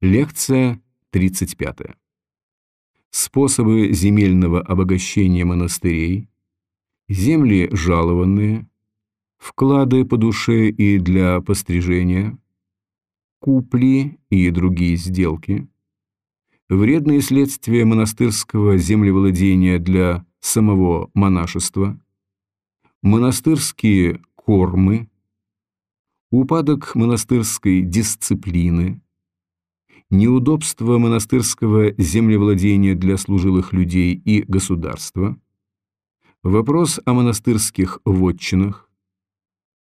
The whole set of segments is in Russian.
Лекция 35. Способы земельного обогащения монастырей, земли жалованные, вклады по душе и для пострижения, купли и другие сделки, вредные следствия монастырского землевладения для самого монашества, монастырские кормы, упадок монастырской дисциплины, неудобства монастырского землевладения для служилых людей и государства, вопрос о монастырских вотчинах,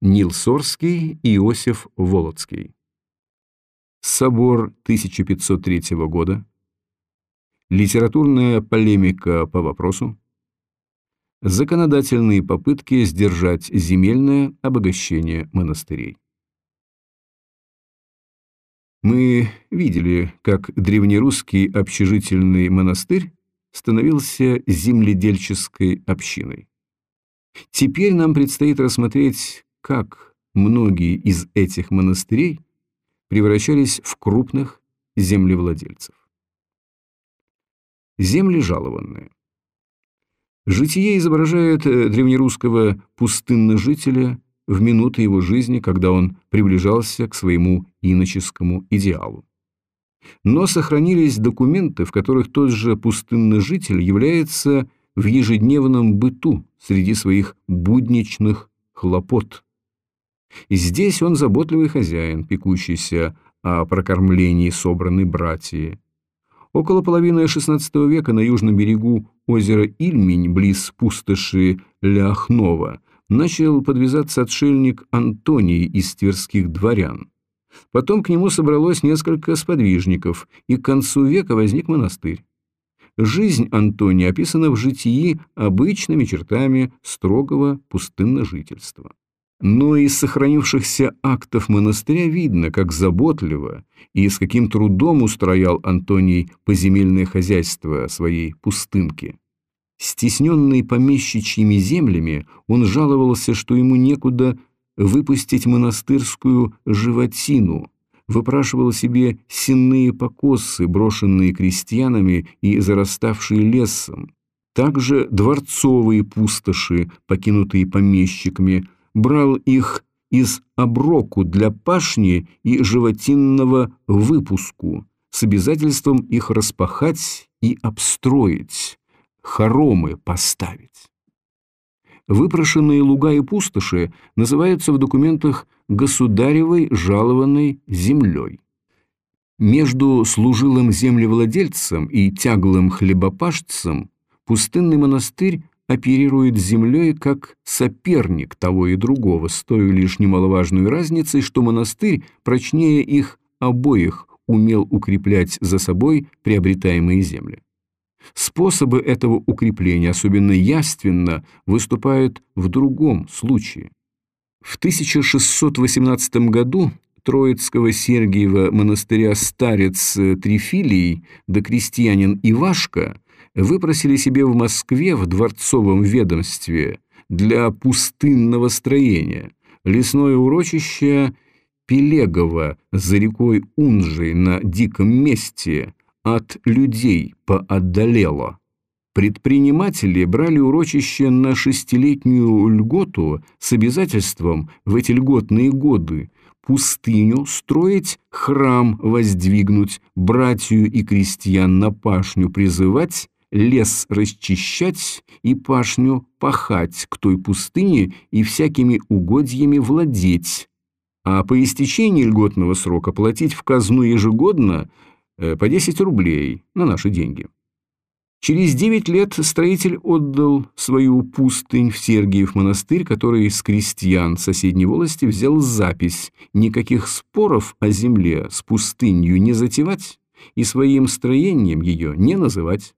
Нил Сорский и Иосиф Володский. Собор 1503 года, литературная полемика по вопросу, законодательные попытки сдержать земельное обогащение монастырей. Мы видели, как древнерусский общежительный монастырь становился земледельческой общиной. Теперь нам предстоит рассмотреть, как многие из этих монастырей превращались в крупных землевладельцев. Земли жалованные. Житие изображает э, древнерусского пустынножителя в минуты его жизни, когда он приближался к своему иноческому идеалу. Но сохранились документы, в которых тот же пустынный житель является в ежедневном быту среди своих будничных хлопот. И здесь он заботливый хозяин, пекущийся о прокормлении собранной братьи. Около половины XVI века на южном берегу озера Ильмень, близ пустоши Ляхнова, начал подвязаться отшельник Антоний из тверских дворян. Потом к нему собралось несколько сподвижников, и к концу века возник монастырь. Жизнь Антония описана в житии обычными чертами строгого пустынножительства. Но из сохранившихся актов монастыря видно, как заботливо и с каким трудом устроял Антоний поземельное хозяйство своей пустынки. Стесненный помещичьими землями, он жаловался, что ему некуда выпустить монастырскую животину, выпрашивал себе сенные покосы, брошенные крестьянами и зараставшие лесом. Также дворцовые пустоши, покинутые помещиками, брал их из оброку для пашни и животинного выпуску с обязательством их распахать и обстроить хоромы поставить. Выпрошенные луга и пустоши называются в документах государевой жалованной землей. Между служилым землевладельцем и тяглым хлебопашцем пустынный монастырь оперирует землей как соперник того и другого, с той лишь немаловажной разницей, что монастырь прочнее их обоих умел укреплять за собой приобретаемые земли. Способы этого укрепления особенно явственно выступают в другом случае. В 1618 году Троицкого Сергиева монастыря старец Трифилий да крестьянин Ивашка выпросили себе в Москве в дворцовом ведомстве для пустынного строения лесное урочище Пелегово за рекой Унжей на диком месте – от людей поотдалело. Предприниматели брали урочище на шестилетнюю льготу с обязательством в эти льготные годы пустыню строить, храм воздвигнуть, братью и крестьян на пашню призывать, лес расчищать и пашню пахать к той пустыне и всякими угодьями владеть, а по истечении льготного срока платить в казну ежегодно по 10 рублей на наши деньги. Через 9 лет строитель отдал свою пустынь в Сергиев монастырь, который с крестьян соседней волости взял запись никаких споров о земле с пустынью не затевать и своим строением ее не называть.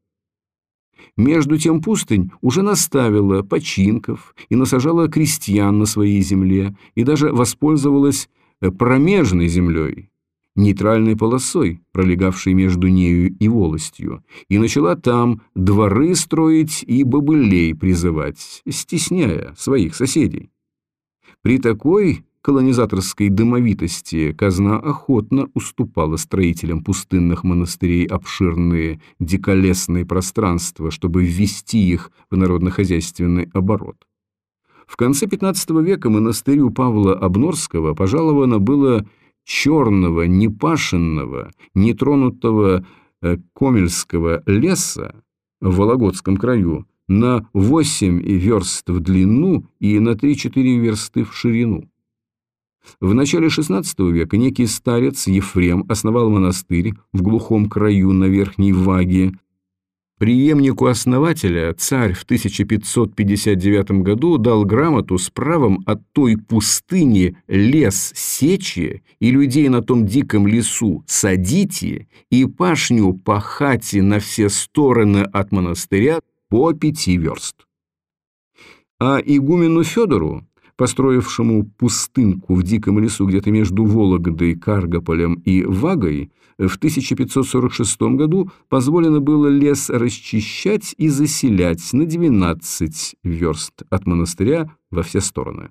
Между тем пустынь уже наставила починков и насажала крестьян на своей земле и даже воспользовалась э, промежной землей, нейтральной полосой, пролегавшей между нею и волостью, и начала там дворы строить и бобылей призывать, стесняя своих соседей. При такой колонизаторской домовитости казна охотно уступала строителям пустынных монастырей обширные диколесные пространства, чтобы ввести их в народно-хозяйственный оборот. В конце XV века монастырю Павла Обнорского пожаловано было черного, непашенного, нетронутого э, Комельского леса в Вологодском краю на 8 верст в длину и на 3-4 версты в ширину. В начале XVI века некий старец Ефрем основал монастырь в глухом краю на Верхней Ваге. Приемнику основателя царь в 1559 году дал грамоту с правом от той пустыни лес сечи и людей на том диком лесу садите и пашню пахати на все стороны от монастыря по пяти верст. А игумену Федору построившему пустынку в диком лесу где-то между Вологдой, Каргополем и Вагой, в 1546 году позволено было лес расчищать и заселять на 12 верст от монастыря во все стороны.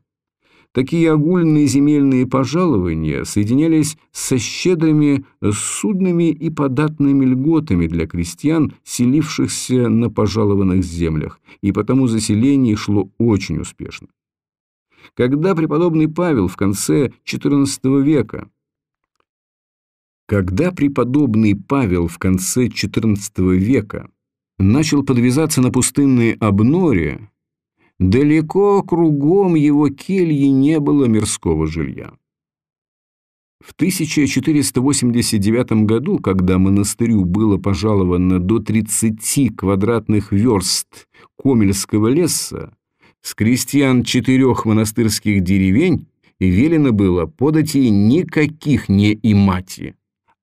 Такие огульные земельные пожалования соединялись со щедрыми судными и податными льготами для крестьян, селившихся на пожалованных землях, и потому заселение шло очень успешно. Когда преподобный Павел в конце XIV века когда преподобный Павел в конце XIV века начал подвязаться на пустынные обноре, далеко кругом его кельи не было мирского жилья. В 1489 году, когда монастырю было пожаловано до 30 квадратных верст Комельского леса, с крестьян четырех монастырских деревень велено было подать ей никаких не имати,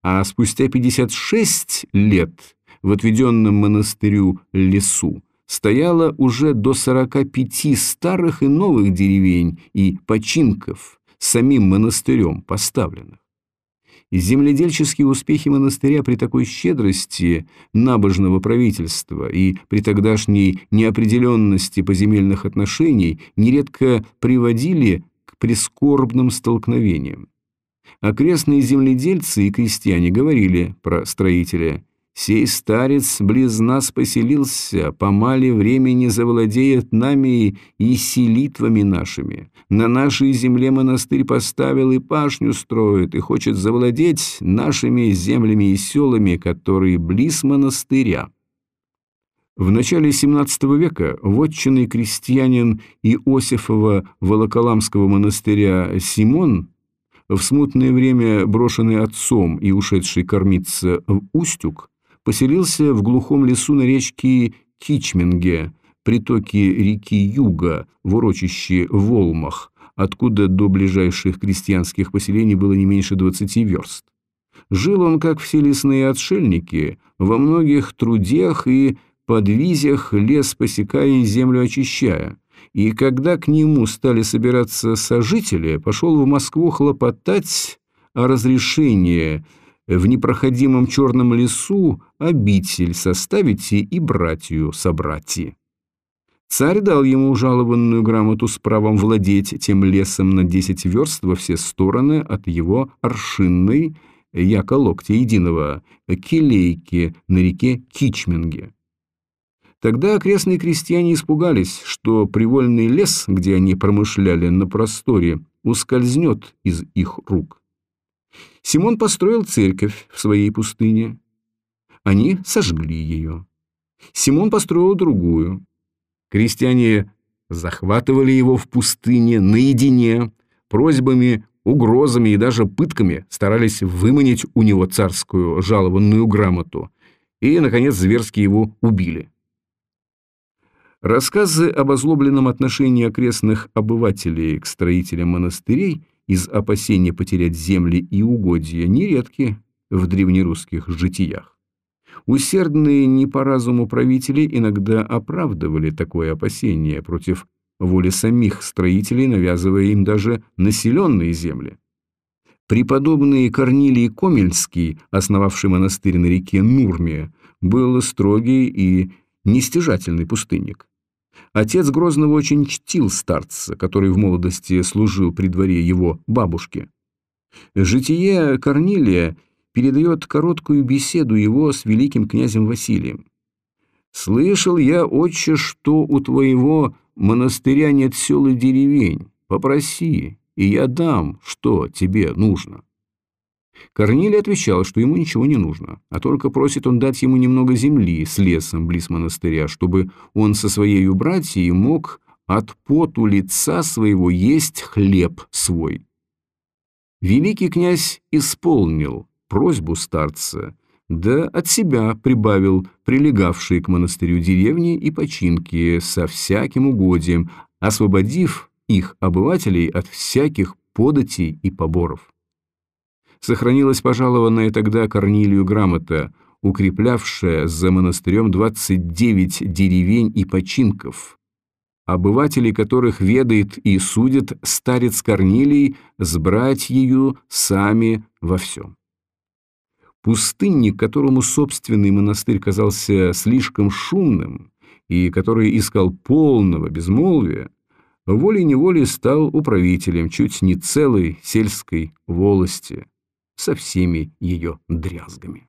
а спустя 56 лет в отведенном монастырю лесу стояло уже до 45 старых и новых деревень и починков самим монастырем поставленных. Земледельческие успехи монастыря при такой щедрости набожного правительства и при тогдашней неопределенности поземельных отношений нередко приводили к прискорбным столкновениям. Окрестные земледельцы и крестьяне говорили про строителя Сей старец близ нас поселился, помали времени завладеет нами и селитвами нашими. На нашей земле монастырь поставил и пашню строит, и хочет завладеть нашими землями и селами, которые близ монастыря. В начале XVII века вотчинный крестьянин Иосифова Волоколамского монастыря Симон в смутное время брошенный отцом и ушедший кормиться в Устюг, поселился в глухом лесу на речке Кичминге, притоке реки Юга, в урочище Волмах, откуда до ближайших крестьянских поселений было не меньше 20 верст. Жил он, как все лесные отшельники, во многих трудях и подвизях лес посекая и землю очищая, и когда к нему стали собираться сожители, пошел в Москву хлопотать о разрешении в непроходимом черном лесу обитель составите и братью собрати. Царь дал ему жалованную грамоту с правом владеть тем лесом на десять верст во все стороны от его аршинной, яко локтя единого, келейки на реке Кичминге. Тогда окрестные крестьяне испугались, что привольный лес, где они промышляли на просторе, ускользнет из их рук. Симон построил церковь в своей пустыне. Они сожгли ее. Симон построил другую. Крестьяне захватывали его в пустыне наедине, просьбами, угрозами и даже пытками старались выманить у него царскую жалованную грамоту и, наконец, зверски его убили. Рассказы об озлобленном отношении окрестных обывателей к строителям монастырей – из опасения потерять земли и угодья нередки в древнерусских житиях. Усердные не по разуму правители иногда оправдывали такое опасение против воли самих строителей, навязывая им даже населенные земли. Преподобный Корнилий Комельский, основавший монастырь на реке Нурме, был строгий и нестяжательный пустынник. Отец Грозного очень чтил старца, который в молодости служил при дворе его бабушки. Житие Корнилия передает короткую беседу его с великим князем Василием. «Слышал я, отче, что у твоего монастыря нет сел и деревень. Попроси, и я дам, что тебе нужно». Корнилий отвечал, что ему ничего не нужно, а только просит он дать ему немного земли с лесом близ монастыря, чтобы он со своей братьей мог от поту лица своего есть хлеб свой. Великий князь исполнил просьбу старца, да от себя прибавил прилегавшие к монастырю деревни и починки со всяким угодием, освободив их обывателей от всяких податей и поборов. Сохранилась пожалованная тогда Корнилию грамота, укреплявшая за монастырем 29 деревень и починков, обывателей которых ведает и судит старец Корнилий с братьею сами во всем. Пустынник, которому собственный монастырь казался слишком шумным и который искал полного безмолвия, волей-неволей стал управителем чуть не целой сельской волости со всеми ее дрязгами.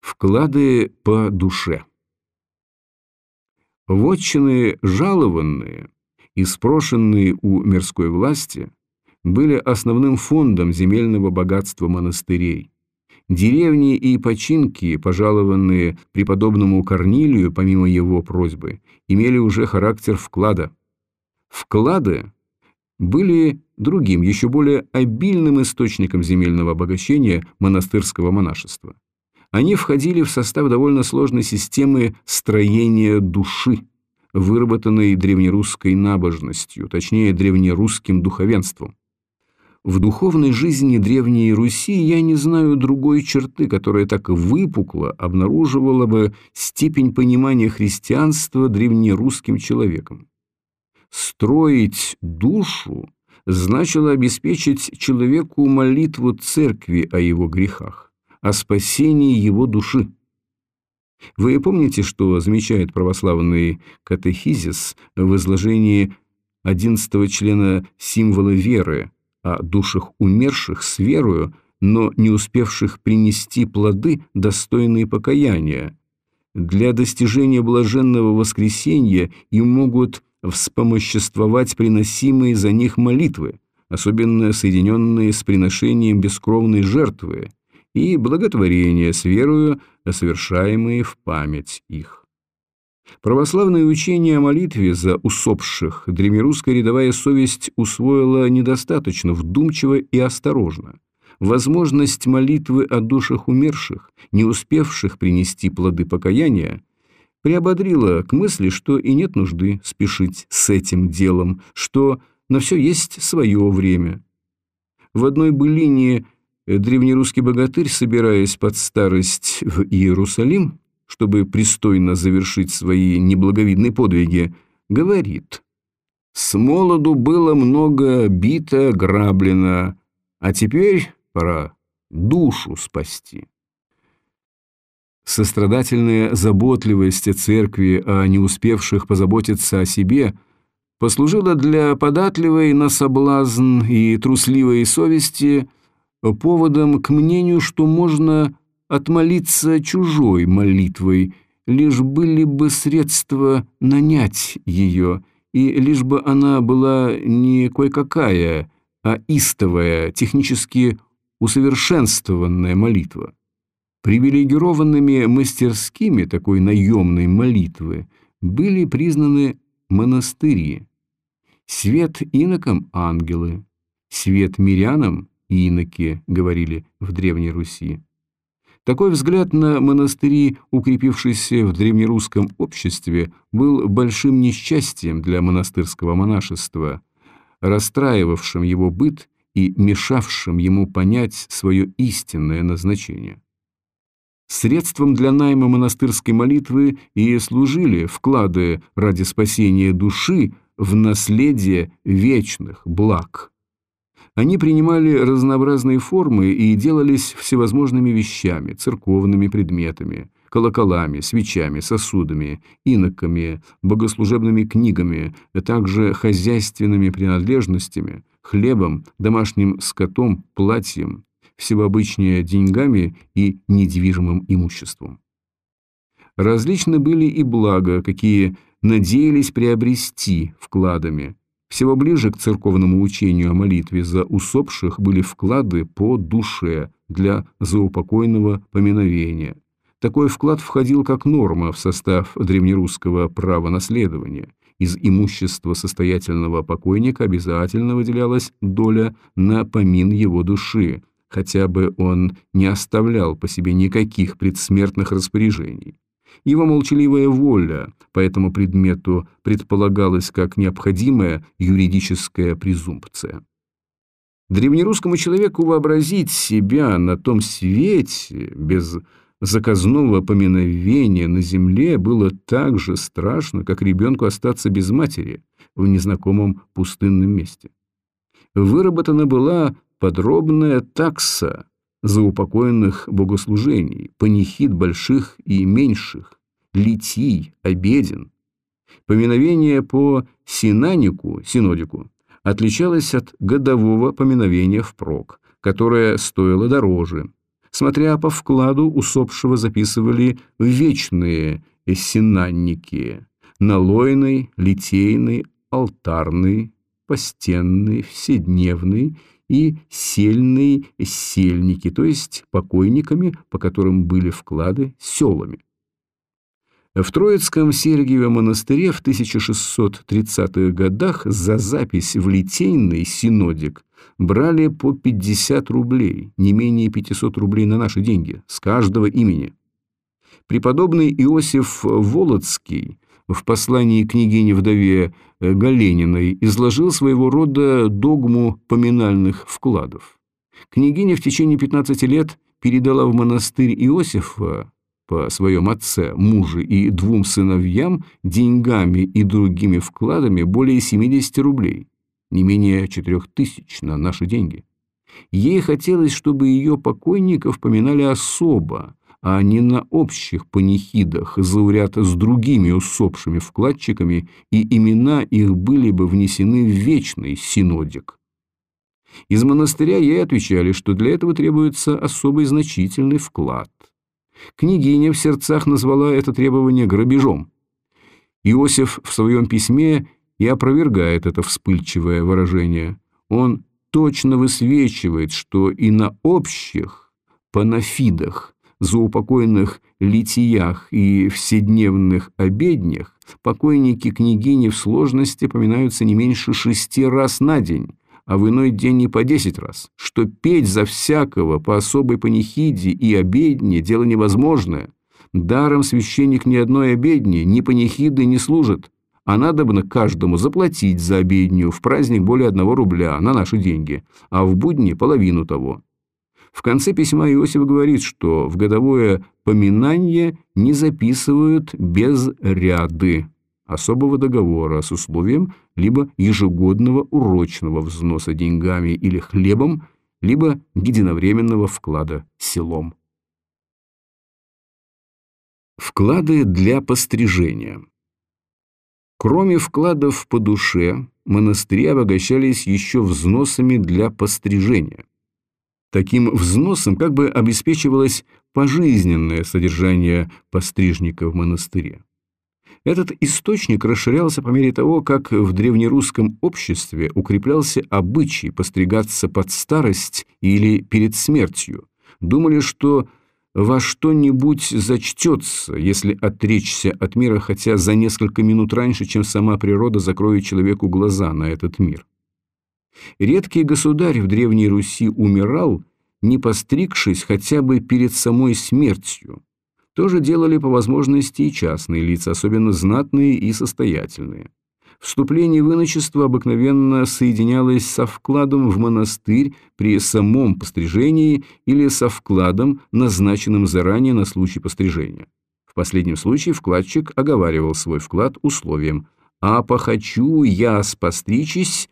Вклады по душе Вотчины жалованные и спрошенные у мирской власти были основным фондом земельного богатства монастырей. Деревни и починки, пожалованные преподобному Корнилию помимо его просьбы, имели уже характер вклада. Вклады были другим, еще более обильным источником земельного обогащения монастырского монашества. Они входили в состав довольно сложной системы строения души, выработанной древнерусской набожностью, точнее древнерусским духовенством. В духовной жизни Древней Руси я не знаю другой черты, которая так выпукло обнаруживала бы степень понимания христианства древнерусским человеком. Строить душу значило обеспечить человеку молитву церкви о его грехах, о спасении его души. Вы помните, что замечает православный катехизис в изложении 11 члена символа веры о душах умерших с верою, но не успевших принести плоды, достойные покаяния. Для достижения блаженного воскресения им могут вспомоществовать приносимые за них молитвы, особенно соединенные с приношением бескровной жертвы, и благотворения с верою, совершаемые в память их. Православное учение о молитве за усопших древнерусская рядовая совесть усвоила недостаточно вдумчиво и осторожно. Возможность молитвы о душах умерших, не успевших принести плоды покаяния, приободрила к мысли, что и нет нужды спешить с этим делом, что на все есть свое время. В одной былине древнерусский богатырь, собираясь под старость в Иерусалим, чтобы пристойно завершить свои неблаговидные подвиги, говорит «С молоду было много бито, граблено, а теперь пора душу спасти». Сострадательная заботливость церкви о не успевших позаботиться о себе послужила для податливой на соблазн и трусливой совести поводом к мнению, что можно отмолиться чужой молитвой, лишь были бы средства нанять ее, и лишь бы она была не кое-какая, а истовая, технически усовершенствованная молитва. Привилегированными мастерскими такой наемной молитвы были признаны монастыри. Свет инокам – ангелы, свет мирянам – иноки, говорили в Древней Руси. Такой взгляд на монастыри, укрепившиеся в древнерусском обществе, был большим несчастьем для монастырского монашества, расстраивавшим его быт и мешавшим ему понять свое истинное назначение. Средством для найма монастырской молитвы и служили вклады ради спасения души в наследие вечных благ. Они принимали разнообразные формы и делались всевозможными вещами, церковными предметами, колоколами, свечами, сосудами, иноками, богослужебными книгами, а также хозяйственными принадлежностями, хлебом, домашним скотом, платьем, всеобычнее деньгами и недвижимым имуществом. Различны были и блага, какие надеялись приобрести вкладами. Всего ближе к церковному учению о молитве за усопших были вклады по душе для заупокойного поминовения. Такой вклад входил как норма в состав древнерусского права наследования. Из имущества состоятельного покойника обязательно выделялась доля на помин его души, хотя бы он не оставлял по себе никаких предсмертных распоряжений. Его молчаливая воля по этому предмету предполагалась как необходимая юридическая презумпция. Древнерусскому человеку вообразить себя на том свете без заказного поминовения на земле было так же страшно, как ребенку остаться без матери в незнакомом пустынном месте. Выработана была подробная такса за упокоенных богослужений, панихид больших и меньших, литий, обеден. Поминовение по синанику, синодику, отличалось от годового поминовения впрок, которое стоило дороже. Смотря по вкладу, усопшего записывали вечные синанники, налойный, литейный, алтарный, постенный, вседневный и сельные сельники, то есть покойниками, по которым были вклады селами. В Троицком Сергиевом монастыре в 1630-х годах за запись в Литейный синодик брали по 50 рублей, не менее 500 рублей на наши деньги, с каждого имени. Преподобный Иосиф Володский в послании княгине-вдове Галениной изложил своего рода догму поминальных вкладов. Княгиня в течение 15 лет передала в монастырь Иосифа по своем отце, муже и двум сыновьям деньгами и другими вкладами более 70 рублей, не менее 4 тысяч на наши деньги. Ей хотелось, чтобы ее покойников поминали особо, а не на общих панихидах, зауряд с другими усопшими вкладчиками, и имена их были бы внесены в вечный синодик. Из монастыря ей отвечали, что для этого требуется особый значительный вклад. Княгиня в сердцах назвала это требование грабежом. Иосиф в своем письме и опровергает это вспыльчивое выражение. Он точно высвечивает, что и на общих панафидах, заупокойных литиях и вседневных обеднях покойники княгини в сложности поминаются не меньше шести раз на день, а в иной день не по десять раз, что петь за всякого по особой панихиде и обедне – дело невозможное. Даром священник ни одной обедни, ни панихиды не служит, а надобно каждому заплатить за обедню в праздник более одного рубля на наши деньги, а в будни половину того. В конце письма Иосиф говорит, что в годовое поминание не записывают без ряды особого договора с условием либо ежегодного урочного взноса деньгами или хлебом, либо единовременного вклада селом. Вклады для пострижения Кроме вкладов по душе, монастыри обогащались еще взносами для пострижения. Таким взносом как бы обеспечивалось пожизненное содержание пострижника в монастыре. Этот источник расширялся по мере того, как в древнерусском обществе укреплялся обычай постригаться под старость или перед смертью. Думали, что во что-нибудь зачтется, если отречься от мира хотя за несколько минут раньше, чем сама природа закроет человеку глаза на этот мир. Редкий государь в Древней Руси умирал, не постригшись хотя бы перед самой смертью, тоже делали по возможности и частные лица, особенно знатные и состоятельные. Вступление в иночество обыкновенно соединялось со вкладом в монастырь при самом пострижении или со вкладом, назначенным заранее на случай пострижения. В последнем случае вкладчик оговаривал свой вклад условием «А похочу я спостричись,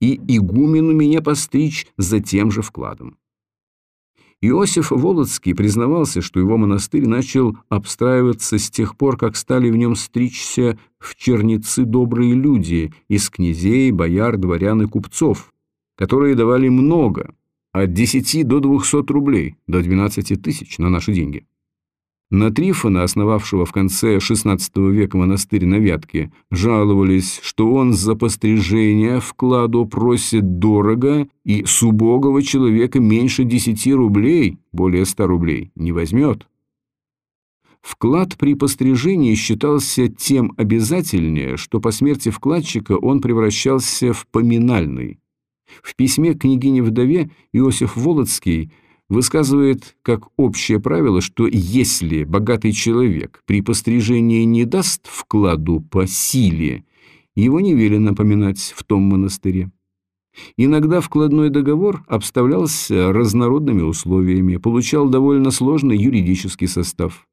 и игумену меня постричь за тем же вкладом». Иосиф Володский признавался, что его монастырь начал обстраиваться с тех пор, как стали в нем стричься в черницы добрые люди из князей, бояр, дворян и купцов, которые давали много, от 10 до 200 рублей, до 12 тысяч на наши деньги. На Трифона, основавшего в конце XVI века монастырь на Вятке, жаловались, что он за пострижение вкладу просит дорого и с убогого человека меньше 10 рублей, более 100 рублей, не возьмет. Вклад при пострижении считался тем обязательнее, что по смерти вкладчика он превращался в поминальный. В письме княгине-вдове Иосиф Володский – высказывает как общее правило, что если богатый человек при пострижении не даст вкладу по силе, его не велено напоминать в том монастыре. Иногда вкладной договор обставлялся разнородными условиями, получал довольно сложный юридический состав.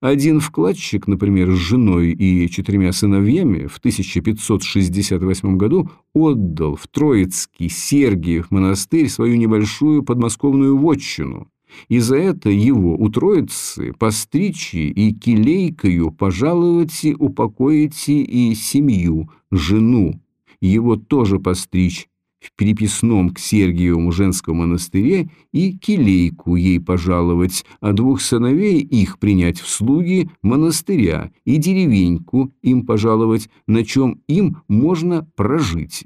Один вкладчик, например, с женой и четырьмя сыновьями в 1568 году отдал в Троицкий Сергиев монастырь свою небольшую подмосковную вотчину, и за это его у Троицы постричи и килейкою пожалуйте, упокоите и семью, жену, его тоже постричь в переписном к Сергиевому женском монастыре и келейку ей пожаловать, а двух сыновей их принять в слуги монастыря и деревеньку им пожаловать, на чем им можно прожить.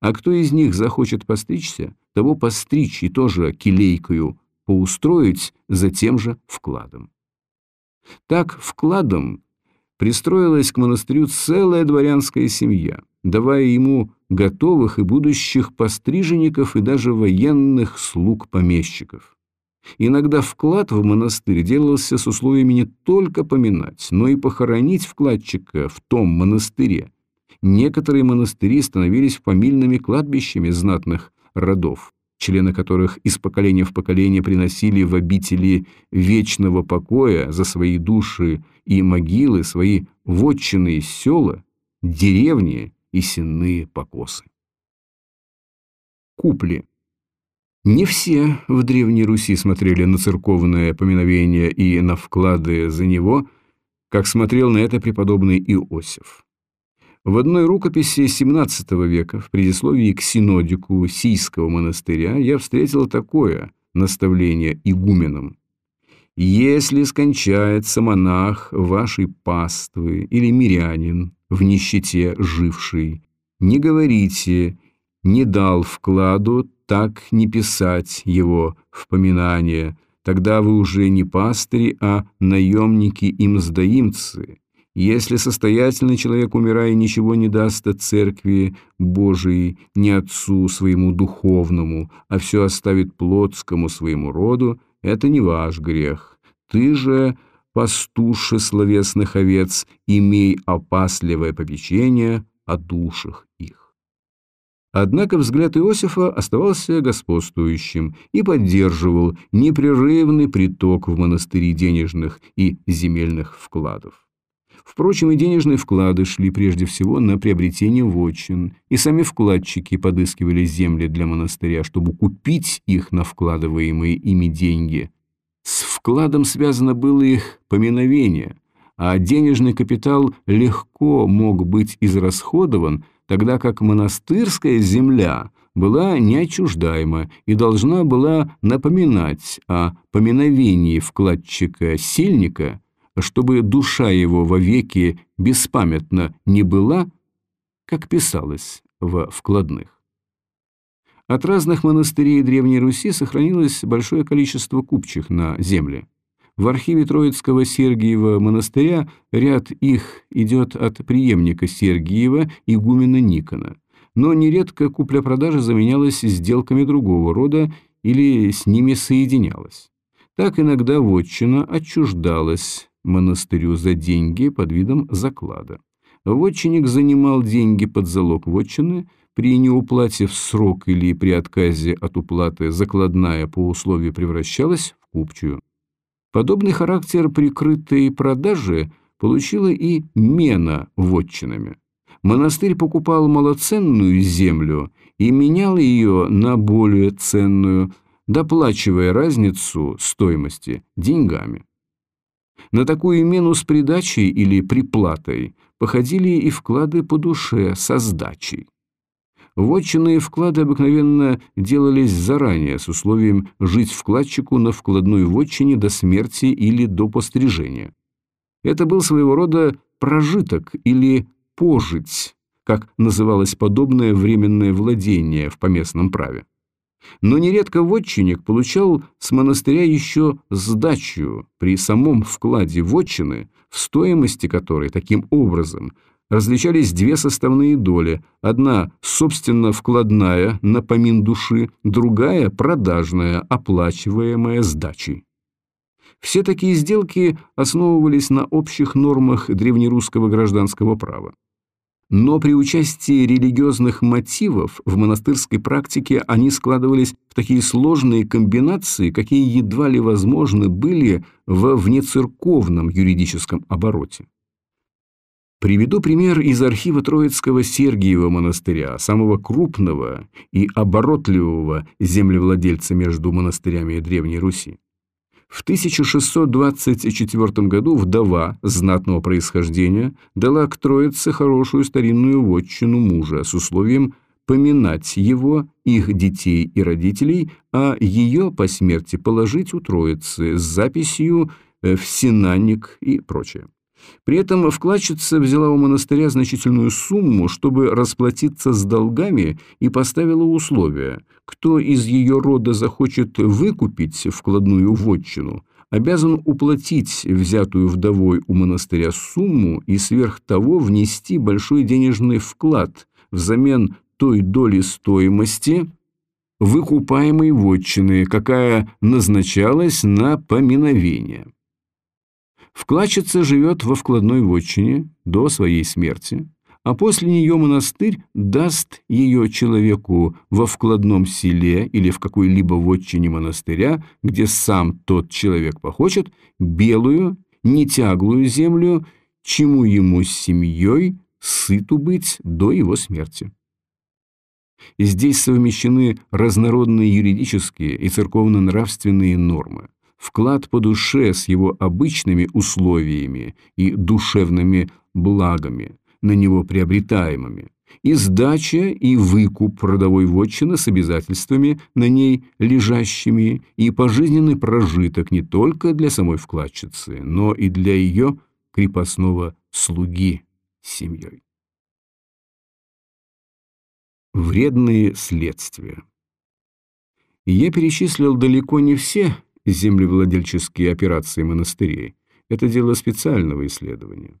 А кто из них захочет постричься, того постричь и тоже келейкою поустроить за тем же вкладом. Так вкладом пристроилась к монастырю целая дворянская семья, давая ему готовых и будущих постриженников и даже военных слуг помещиков. Иногда вклад в монастырь делался с условиями не только поминать, но и похоронить вкладчика в том монастыре. Некоторые монастыри становились фамильными кладбищами знатных родов, члены которых из поколения в поколение приносили в обители вечного покоя за свои души и могилы свои вотчины села, деревни и сенные покосы. Купли. Не все в Древней Руси смотрели на церковное поминовение и на вклады за него, как смотрел на это преподобный Иосиф. В одной рукописи XVII века, в предисловии к синодику Сийского монастыря, я встретил такое наставление игуменам. «Если скончается монах вашей паствы или мирянин, в нищете живший. Не говорите, не дал вкладу, так не писать его в поминание, тогда вы уже не пастыри, а наемники и мздоимцы. Если состоятельный человек, умирая, ничего не даст от церкви Божией, ни отцу своему духовному, а все оставит плотскому своему роду, это не ваш грех. Ты же пастуши словесных овец, имей опасливое попечение о душах их. Однако взгляд Иосифа оставался господствующим и поддерживал непрерывный приток в монастыри денежных и земельных вкладов. Впрочем, и денежные вклады шли прежде всего на приобретение вотчин, и сами вкладчики подыскивали земли для монастыря, чтобы купить их на вкладываемые ими деньги, с вкладом связано было их поминовение, а денежный капитал легко мог быть израсходован, тогда как монастырская земля была неотчуждаема и должна была напоминать о поминовении вкладчика-сильника, чтобы душа его вовеки беспамятно не была, как писалось в вкладных. От разных монастырей Древней Руси сохранилось большое количество купчих на земле. В архиве Троицкого Сергиева монастыря ряд их идет от преемника Сергиева игумена Никона, но нередко купля-продажа заменялась сделками другого рода или с ними соединялась. Так иногда вотчина отчуждалась монастырю за деньги под видом заклада. Вотчинник занимал деньги под залог вотчины – при неуплате в срок или при отказе от уплаты закладная по условию превращалась в купчую. Подобный характер прикрытой продажи получила и мена вотчинами. Монастырь покупал малоценную землю и менял ее на более ценную, доплачивая разницу стоимости деньгами. На такую мену с придачей или приплатой походили и вклады по душе со сдачей. Вотчинные вклады обыкновенно делались заранее с условием жить вкладчику на вкладной вотчине до смерти или до пострижения. Это был своего рода прожиток или пожить, как называлось подобное временное владение в поместном праве. Но нередко вотчинник получал с монастыря еще сдачу при самом вкладе вотчины, в стоимости которой таким образом различались две составные доли. Одна собственно вкладная на помин души, другая продажная, оплачиваемая сдачей. Все такие сделки основывались на общих нормах древнерусского гражданского права. Но при участии религиозных мотивов в монастырской практике они складывались в такие сложные комбинации, какие едва ли возможны были во внецерковном юридическом обороте. Приведу пример из архива Троицкого Сергиева монастыря, самого крупного и оборотливого землевладельца между монастырями Древней Руси. В 1624 году вдова знатного происхождения дала к Троице хорошую старинную вотчину мужа с условием поминать его, их детей и родителей, а ее по смерти положить у Троицы с записью э, в Синанник и прочее. При этом вкладчица взяла у монастыря значительную сумму, чтобы расплатиться с долгами и поставила условия. Кто из ее рода захочет выкупить вкладную вотчину, обязан уплатить взятую вдовой у монастыря сумму и сверх того внести большой денежный вклад взамен той доли стоимости выкупаемой вотчины, какая назначалась на поминовение. Вкладчица живет во вкладной вотчине до своей смерти, а после нее монастырь даст ее человеку во вкладном селе или в какой-либо вотчине монастыря, где сам тот человек похочет, белую, нетяглую землю, чему ему с семьей сыту быть до его смерти. Здесь совмещены разнородные юридические и церковно-нравственные нормы вклад по душе с его обычными условиями и душевными благами, на него приобретаемыми, и сдача и выкуп родовой вотчины с обязательствами на ней лежащими, и пожизненный прожиток не только для самой вкладчицы, но и для ее крепостного слуги с семьей. Вредные следствия. Я перечислил далеко не все землевладельческие операции монастырей. Это дело специального исследования.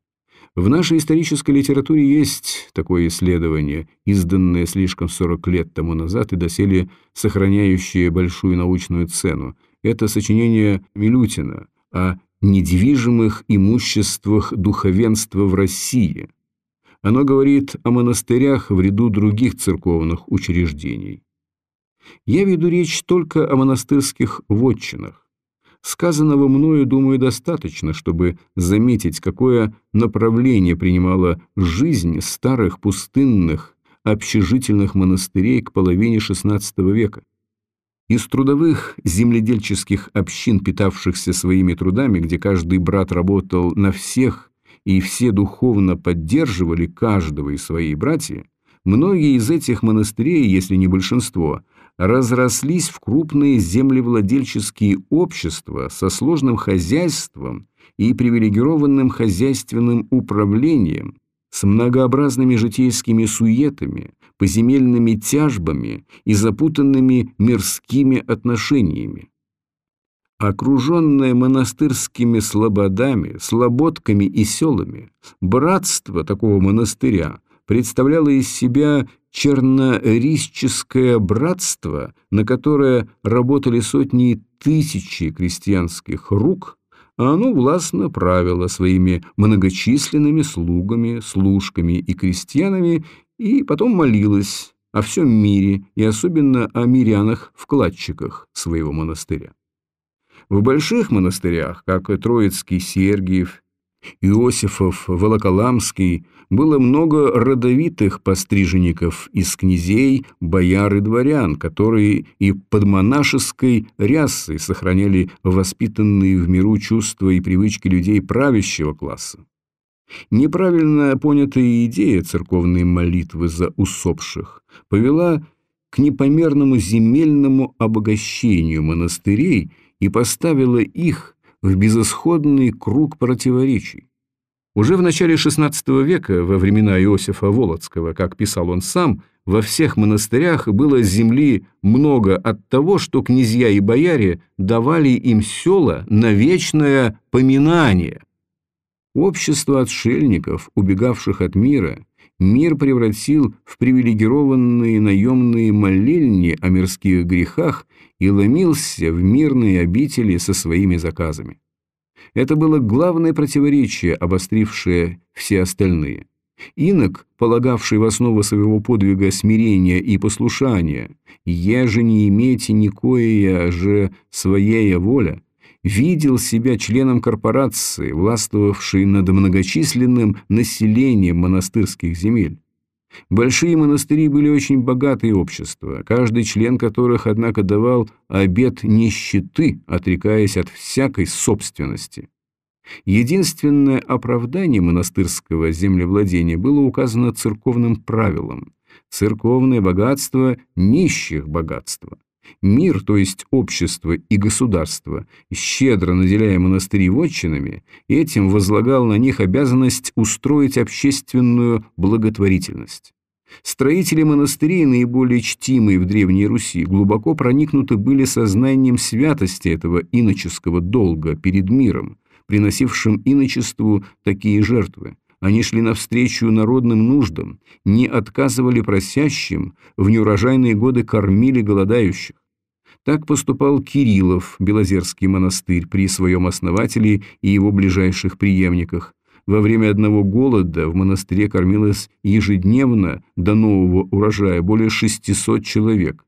В нашей исторической литературе есть такое исследование, изданное слишком 40 лет тому назад и доселе сохраняющее большую научную цену. Это сочинение Милютина о недвижимых имуществах духовенства в России. Оно говорит о монастырях в ряду других церковных учреждений. Я веду речь только о монастырских вотчинах. Сказанного мною, думаю, достаточно, чтобы заметить, какое направление принимала жизнь старых пустынных общежительных монастырей к половине XVI века. Из трудовых земледельческих общин, питавшихся своими трудами, где каждый брат работал на всех и все духовно поддерживали каждого из своей братья, многие из этих монастырей, если не большинство, разрослись в крупные землевладельческие общества со сложным хозяйством и привилегированным хозяйственным управлением, с многообразными житейскими суетами, поземельными тяжбами и запутанными мирскими отношениями. Окруженное монастырскими слободами, слободками и селами, братство такого монастыря представляло из себя чернорисческое братство, на которое работали сотни и тысячи крестьянских рук, а оно властно правило своими многочисленными слугами, служками и крестьянами и потом молилось о всем мире и особенно о мирянах-вкладчиках своего монастыря. В больших монастырях, как Троицкий Сергиев Иосифов Волоколамский было много родовитых постриженников из князей, бояр и дворян, которые и под монашеской рясой сохраняли воспитанные в миру чувства и привычки людей правящего класса. Неправильно понятая идея церковной молитвы за усопших повела к непомерному земельному обогащению монастырей и поставила их в безысходный круг противоречий. Уже в начале XVI века, во времена Иосифа Волоцкого, как писал он сам, во всех монастырях было земли много от того, что князья и бояре давали им села на вечное поминание. Общество отшельников, убегавших от мира, мир превратил в привилегированные наемные молельни о мирских грехах и ломился в мирные обители со своими заказами. Это было главное противоречие, обострившее все остальные. Инок, полагавший в основу своего подвига смирение и послушание, еже не имейте никоя же своея воля, видел себя членом корпорации, властвовавшей над многочисленным населением монастырских земель. Большие монастыри были очень богатые общества, каждый член которых, однако, давал обет нищеты, отрекаясь от всякой собственности. Единственное оправдание монастырского землевладения было указано церковным правилом – церковное богатство – нищих богатство. Мир, то есть общество и государство, щедро наделяя монастыри вотчинами, этим возлагал на них обязанность устроить общественную благотворительность. Строители монастырей, наиболее чтимые в Древней Руси, глубоко проникнуты были сознанием святости этого иноческого долга перед миром, приносившим иночеству такие жертвы. Они шли навстречу народным нуждам, не отказывали просящим, в неурожайные годы кормили голодающих. Так поступал Кириллов, Белозерский монастырь, при своем основателе и его ближайших преемниках. Во время одного голода в монастыре кормилось ежедневно до нового урожая более 600 человек.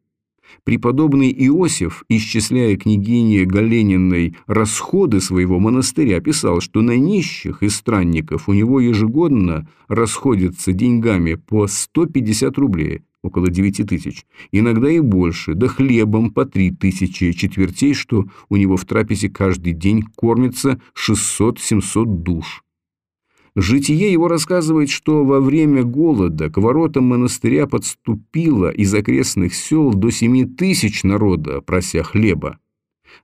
Преподобный Иосиф, исчисляя княгине Галениной расходы своего монастыря, писал, что на нищих и странников у него ежегодно расходятся деньгами по 150 рублей, около 9 тысяч, иногда и больше, да хлебом по 3 тысячи четвертей, что у него в трапезе каждый день кормится 600-700 душ. Житие его рассказывает, что во время голода к воротам монастыря подступило из окрестных сел до семи тысяч народа, прося хлеба.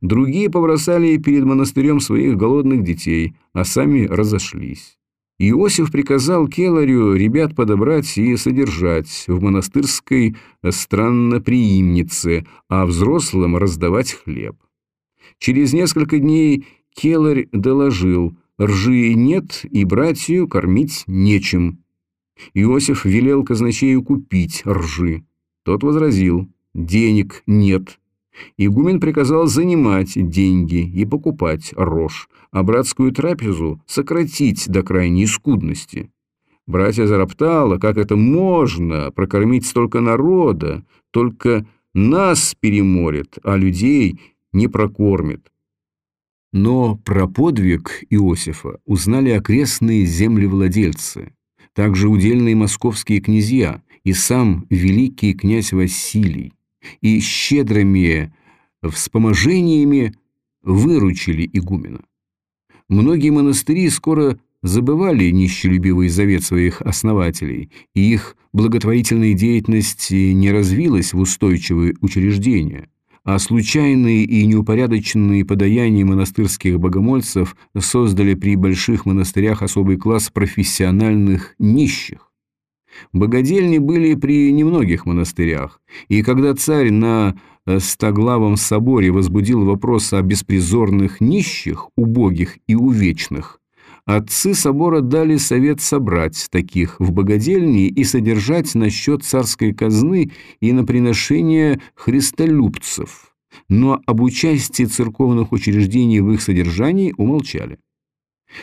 Другие побросали перед монастырем своих голодных детей, а сами разошлись. Иосиф приказал Келарю ребят подобрать и содержать в монастырской странноприимнице, а взрослым раздавать хлеб. Через несколько дней Келарь доложил – ржи нет, и братью кормить нечем. Иосиф велел казначею купить ржи. Тот возразил, денег нет. Игумен приказал занимать деньги и покупать рожь, а братскую трапезу сократить до крайней скудности. Братья зароптало, как это можно прокормить столько народа, только нас переморит, а людей не прокормит. Но про подвиг Иосифа узнали окрестные землевладельцы, также удельные московские князья и сам великий князь Василий, и щедрыми вспоможениями выручили игумена. Многие монастыри скоро забывали нищелюбивый завет своих основателей, и их благотворительная деятельность не развилась в устойчивые учреждения а случайные и неупорядоченные подаяния монастырских богомольцев создали при больших монастырях особый класс профессиональных нищих. Богодельни были при немногих монастырях, и когда царь на Стоглавом соборе возбудил вопрос о беспризорных нищих, убогих и увечных, отцы собора дали совет собрать таких в богадельни и содержать на счет царской казны и на приношение христолюбцев, но об участии церковных учреждений в их содержании умолчали.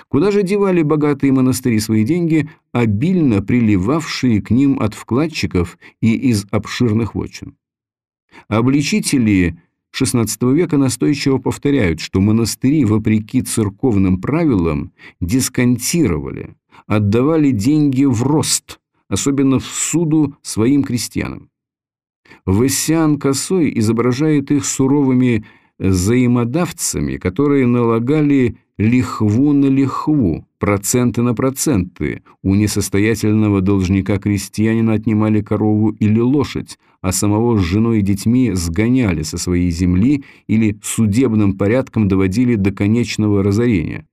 Куда же девали богатые монастыри свои деньги, обильно приливавшие к ним от вкладчиков и из обширных вотчин? Обличители XVI века настойчиво повторяют, что монастыри, вопреки церковным правилам, дисконтировали, отдавали деньги в рост, особенно в суду своим крестьянам. Васян Косой изображает их суровыми взаимодавцами, которые налагали лихву на лихву, проценты на проценты. У несостоятельного должника крестьянина отнимали корову или лошадь, а самого с женой и детьми сгоняли со своей земли или судебным порядком доводили до конечного разорения.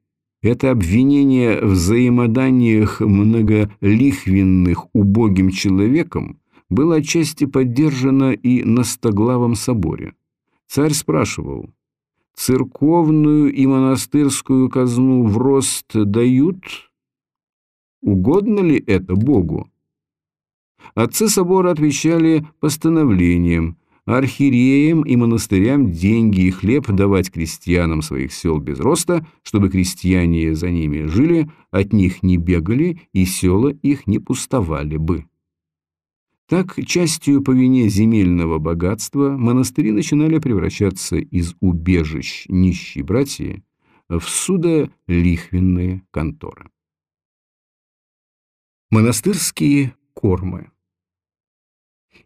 Это обвинение в взаимоданиях многолихвенных убогим человеком было отчасти поддержано и на Стоглавом соборе. Царь спрашивал, «Церковную и монастырскую казну в рост дают? Угодно ли это Богу?» Отцы собора отвечали постановлением архиереям и монастырям деньги и хлеб давать крестьянам своих сел без роста, чтобы крестьяне за ними жили, от них не бегали и села их не пустовали бы. Так, частью по вине земельного богатства монастыри начинали превращаться из убежищ нищей братьи в судолихвенные конторы. Монастырские кормы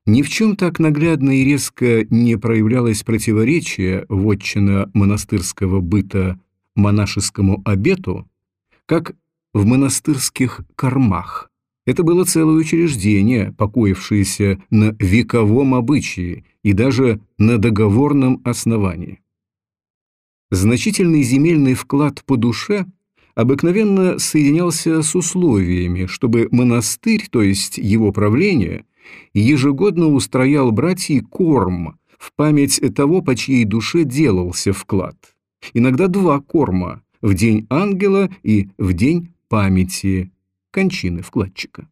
Ни в чем так наглядно и резко не проявлялось противоречие вотчина монастырского быта монашескому обету, как в монастырских кормах, это было целое учреждение, покоившееся на вековом обычае и даже на договорном основании. Значительный земельный вклад по душе обыкновенно соединялся с условиями, чтобы монастырь, то есть его правление, ежегодно устроял братьям корм в память того, по чьей душе делался вклад. Иногда два корма – в день ангела и в день памяти кончины вкладчика.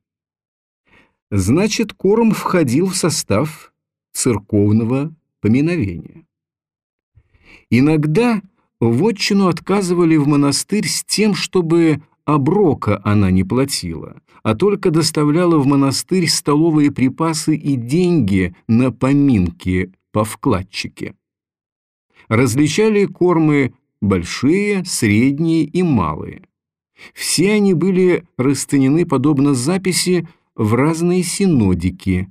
Значит, корм входил в состав церковного поминовения. Иногда вотчину отказывали в монастырь с тем, чтобы оброка она не платила, а только доставляла в монастырь столовые припасы и деньги на поминки по вкладчике. Различали кормы большие, средние и малые. Все они были расценены подобно записи в разные синодики.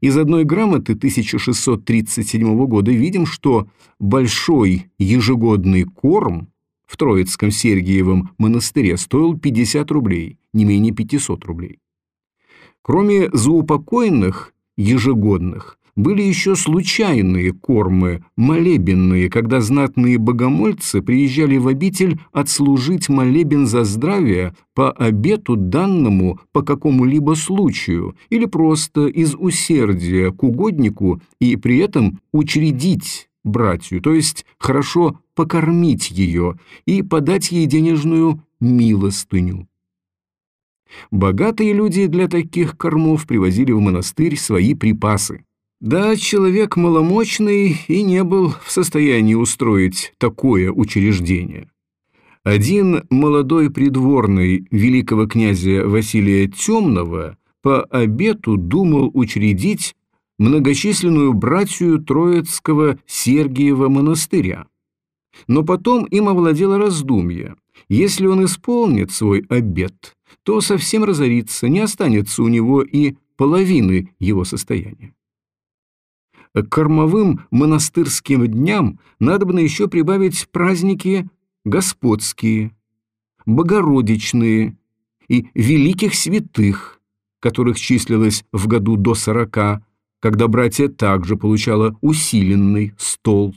Из одной грамоты 1637 года видим, что большой ежегодный корм в Троицком Сергиевом монастыре стоил 50 рублей, не менее 500 рублей. Кроме заупокойных ежегодных, были еще случайные кормы, молебенные, когда знатные богомольцы приезжали в обитель отслужить молебен за здравие по обету данному по какому-либо случаю или просто из усердия к угоднику и при этом учредить братью, то есть хорошо покормить ее и подать ей денежную милостыню. Богатые люди для таких кормов привозили в монастырь свои припасы. Да, человек маломощный и не был в состоянии устроить такое учреждение. Один молодой придворный великого князя Василия Темного по обету думал учредить многочисленную братью Троицкого Сергиева монастыря. Но потом им овладело раздумье. Если он исполнит свой обет, то совсем разорится, не останется у него и половины его состояния. К кормовым монастырским дням надо бы еще прибавить праздники господские, богородичные и великих святых, которых числилось в году до сорока, когда братья также получала усиленный стол.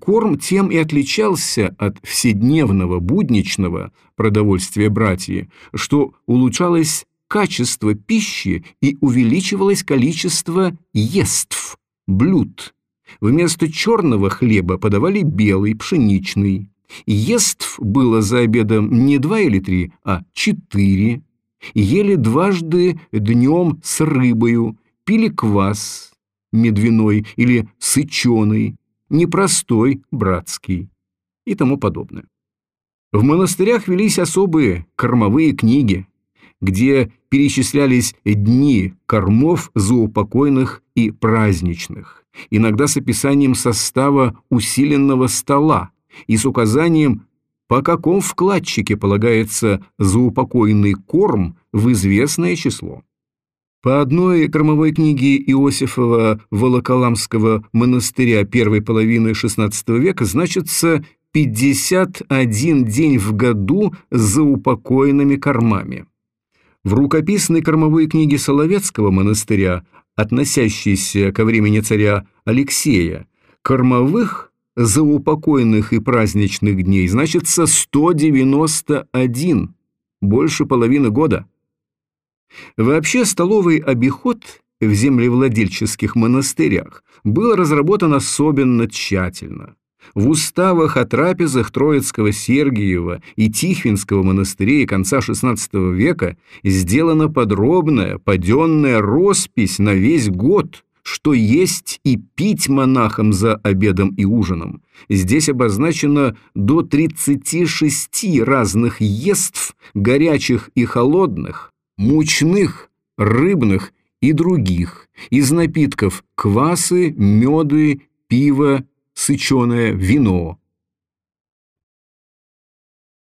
Корм тем и отличался от вседневного будничного продовольствия братья, что улучшалось качество пищи и увеличивалось количество еств, блюд. Вместо черного хлеба подавали белый, пшеничный. Еств было за обедом не два или три, а четыре. Ели дважды днем с рыбою, пили квас медвяной или сыченый, непростой, братский и тому подобное. В монастырях велись особые кормовые книги, где перечислялись дни кормов заупокойных и праздничных, иногда с описанием состава усиленного стола и с указанием, по каком вкладчике полагается заупокойный корм в известное число. По одной кормовой книге Иосифова Волоколамского монастыря первой половины XVI века значится 51 день в году за упокоенными кормами. В рукописной кормовой книге Соловецкого монастыря, относящейся ко времени царя Алексея, кормовых заупокойных и праздничных дней значится 191, больше половины года. Вообще столовый обиход в землевладельческих монастырях был разработан особенно тщательно. В уставах о трапезах Троицкого Сергиева и Тихвинского монастырей конца XVI века сделана подробная, паденная роспись на весь год, что есть и пить монахам за обедом и ужином. Здесь обозначено до 36 разных еств, горячих и холодных, мучных, рыбных и других, из напитков квасы, меды, пиво, сыченое вино.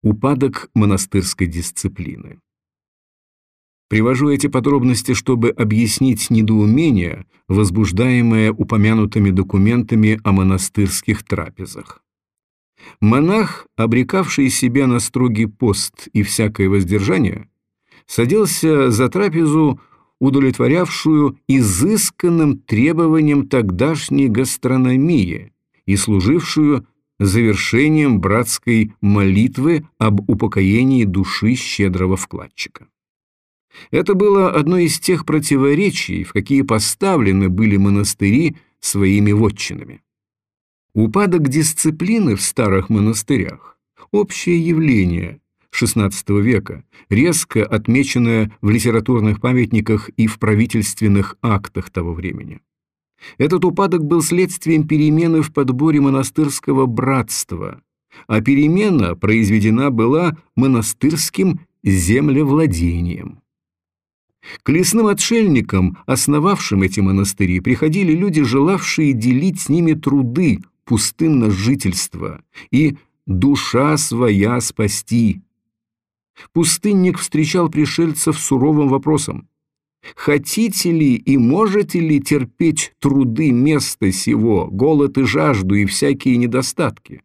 Упадок монастырской дисциплины. Привожу эти подробности, чтобы объяснить недоумение, возбуждаемое упомянутыми документами о монастырских трапезах. Монах, обрекавший себя на строгий пост и всякое воздержание, садился за трапезу, удовлетворявшую изысканным требованиям тогдашней гастрономии и служившую завершением братской молитвы об упокоении души щедрого вкладчика. Это было одно из тех противоречий, в какие поставлены были монастыри своими вотчинами. Упадок дисциплины в старых монастырях – общее явление, XVI века, резко отмеченное в литературных памятниках и в правительственных актах того времени. Этот упадок был следствием перемены в подборе монастырского братства, а перемена произведена была монастырским землевладением. К лесным отшельникам, основавшим эти монастыри, приходили люди, желавшие делить с ними труды, пустынно жительства и душа своя спасти, Пустынник встречал пришельцев суровым вопросом. «Хотите ли и можете ли терпеть труды места сего, голод и жажду и всякие недостатки?»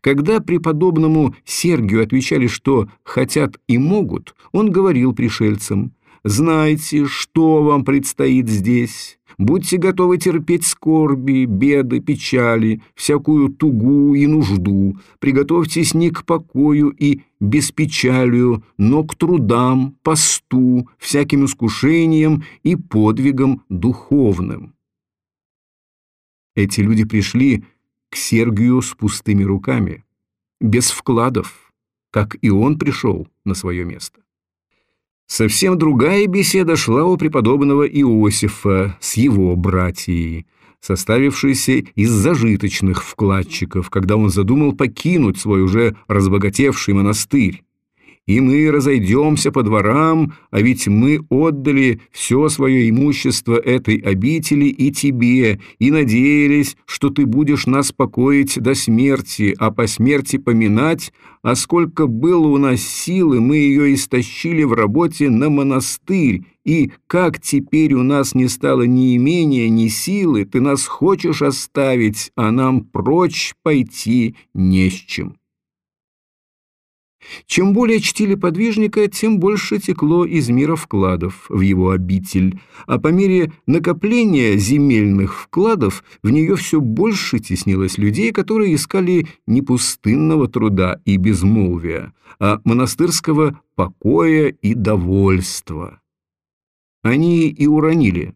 Когда преподобному Сергию отвечали, что хотят и могут, он говорил пришельцам, «Знайте, что вам предстоит здесь, Будьте готовы терпеть скорби, беды, печали, всякую тугу и нужду. Приготовьтесь не к покою и беспечалию, но к трудам, посту, всяким искушениям и подвигам духовным. Эти люди пришли к Сергию с пустыми руками, без вкладов, как и он пришел на свое место. Совсем другая беседа шла у преподобного Иосифа с его братьей, составившейся из зажиточных вкладчиков, когда он задумал покинуть свой уже разбогатевший монастырь и мы разойдемся по дворам, а ведь мы отдали все свое имущество этой обители и тебе, и надеялись, что ты будешь нас покоить до смерти, а по смерти поминать, а сколько было у нас силы, мы ее истощили в работе на монастырь, и как теперь у нас не стало ни имения, ни силы, ты нас хочешь оставить, а нам прочь пойти не с чем». Чем более чтили подвижника, тем больше текло из мира вкладов в его обитель, а по мере накопления земельных вкладов в нее все больше теснилось людей, которые искали не пустынного труда и безмолвия, а монастырского покоя и довольства. Они и уронили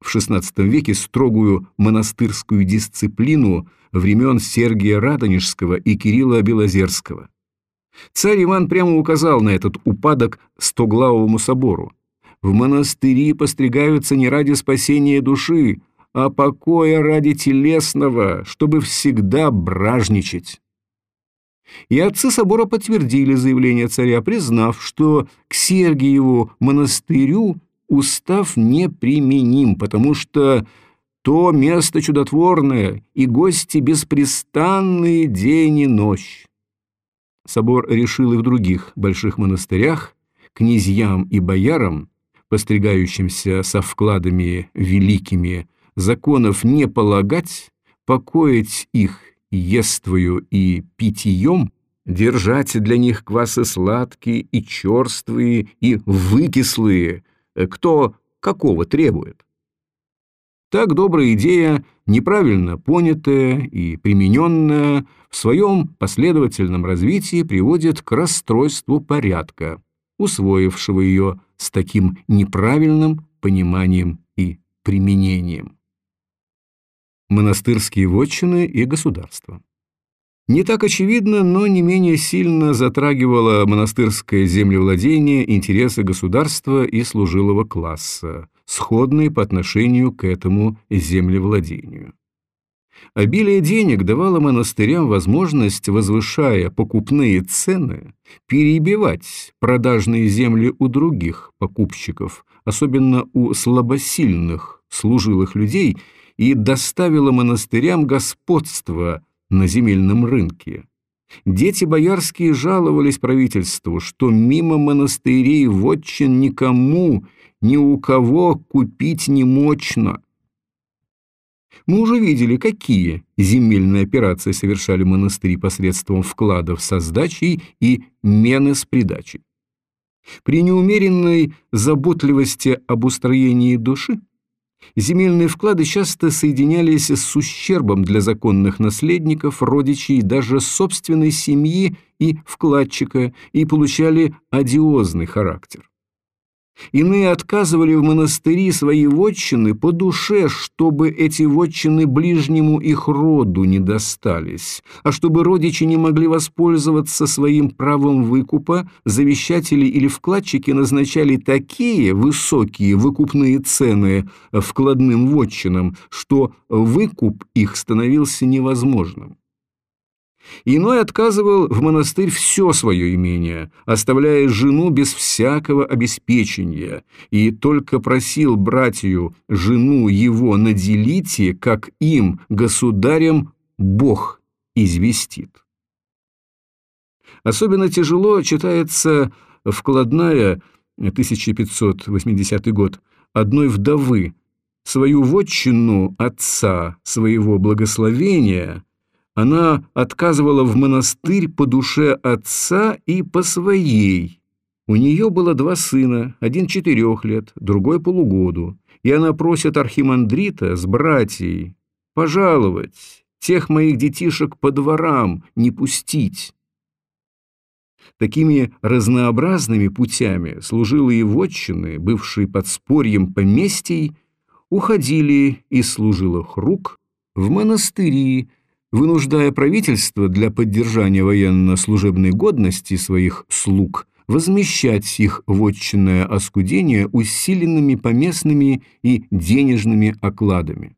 в XVI веке строгую монастырскую дисциплину времен Сергия Радонежского и Кирилла Белозерского. Царь Иван прямо указал на этот упадок Стоглавому собору. В монастыри постригаются не ради спасения души, а покоя ради телесного, чтобы всегда бражничать. И отцы собора подтвердили заявление царя, признав, что к Сергиеву монастырю устав неприменим, потому что то место чудотворное, и гости беспрестанные день и ночь. Собор решил и в других больших монастырях князьям и боярам, постригающимся со вкладами великими, законов не полагать, покоить их ествою и питьем, держать для них квасы сладкие и черствые и выкислые, кто какого требует. Так добрая идея, неправильно понятая и примененная, в своем последовательном развитии приводит к расстройству порядка, усвоившего ее с таким неправильным пониманием и применением. Монастырские вотчины и государство. Не так очевидно, но не менее сильно затрагивало монастырское землевладение интересы государства и служилого класса, сходные по отношению к этому землевладению. Обилие денег давало монастырям возможность, возвышая покупные цены, перебивать продажные земли у других покупщиков, особенно у слабосильных служилых людей, и доставило монастырям господство на земельном рынке. Дети боярские жаловались правительству, что мимо монастырей вотчин никому, ни у кого купить не мощно – мы уже видели, какие земельные операции совершали монастыри посредством вкладов со сдачей и мены с придачей. При неумеренной заботливости об устроении души земельные вклады часто соединялись с ущербом для законных наследников, родичей, даже собственной семьи и вкладчика и получали одиозный характер. Иные отказывали в монастыри свои вотчины по душе, чтобы эти вотчины ближнему их роду не достались, а чтобы родичи не могли воспользоваться своим правом выкупа, завещатели или вкладчики назначали такие высокие выкупные цены вкладным вотчинам, что выкуп их становился невозможным. Иной отказывал в монастырь все свое имение, оставляя жену без всякого обеспечения, и только просил братью жену его наделите, как им, государем, Бог известит. Особенно тяжело читается вкладная 1580 год одной вдовы, свою вотчину отца своего благословения – она отказывала в монастырь по душе отца и по своей. У нее было два сына, один четырех лет, другой полугоду, и она просит архимандрита с братьей пожаловать, тех моих детишек по дворам не пустить. Такими разнообразными путями служилые вотчины, бывшие подспорьем поместий, уходили из служилых рук в монастыри, вынуждая правительство для поддержания военно-служебной годности своих слуг возмещать их вотчинное оскудение усиленными поместными и денежными окладами.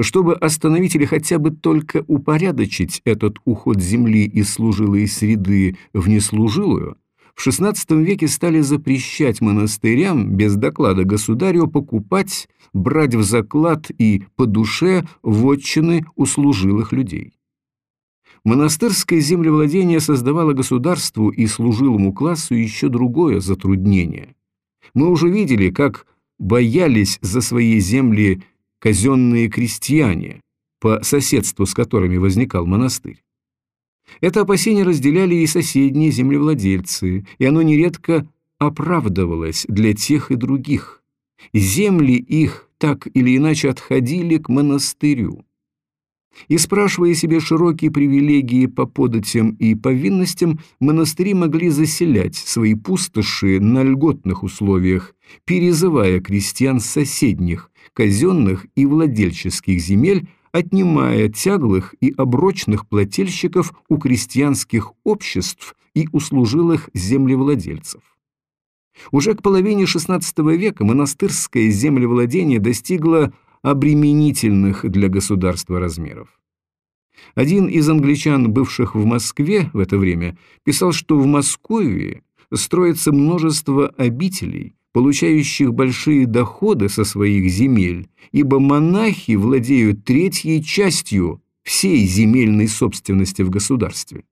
Чтобы остановить или хотя бы только упорядочить этот уход земли из служилой среды в неслужилую, в XVI веке стали запрещать монастырям без доклада государю покупать, брать в заклад и по душе вотчины у служилых людей. Монастырское землевладение создавало государству и служилому классу еще другое затруднение. Мы уже видели, как боялись за свои земли казенные крестьяне, по соседству с которыми возникал монастырь. Это опасение разделяли и соседние землевладельцы, и оно нередко оправдывалось для тех и других. Земли их так или иначе отходили к монастырю. И спрашивая себе широкие привилегии по податям и повинностям, монастыри могли заселять свои пустоши на льготных условиях, перезывая крестьян соседних, казенных и владельческих земель, отнимая тяглых и оброчных плательщиков у крестьянских обществ и услужилых землевладельцев. Уже к половине XVI века монастырское землевладение достигло обременительных для государства размеров. Один из англичан, бывших в Москве в это время, писал, что в Москве строится множество обителей, получающих большие доходы со своих земель, ибо монахи владеют третьей частью всей земельной собственности в государстве.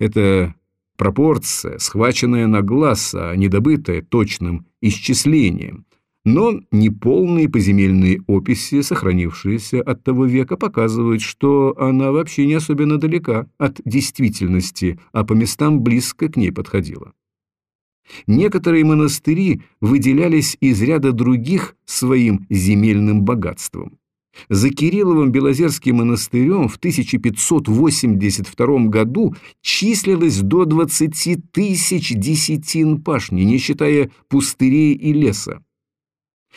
Это пропорция, схваченная на глаз, а не добытая точным исчислением, но неполные поземельные описи, сохранившиеся от того века, показывают, что она вообще не особенно далека от действительности, а по местам близко к ней подходила. Некоторые монастыри выделялись из ряда других своим земельным богатством. За Кирилловым Белозерским монастырем в 1582 году числилось до 20 тысяч десятин пашни, не считая пустырей и леса.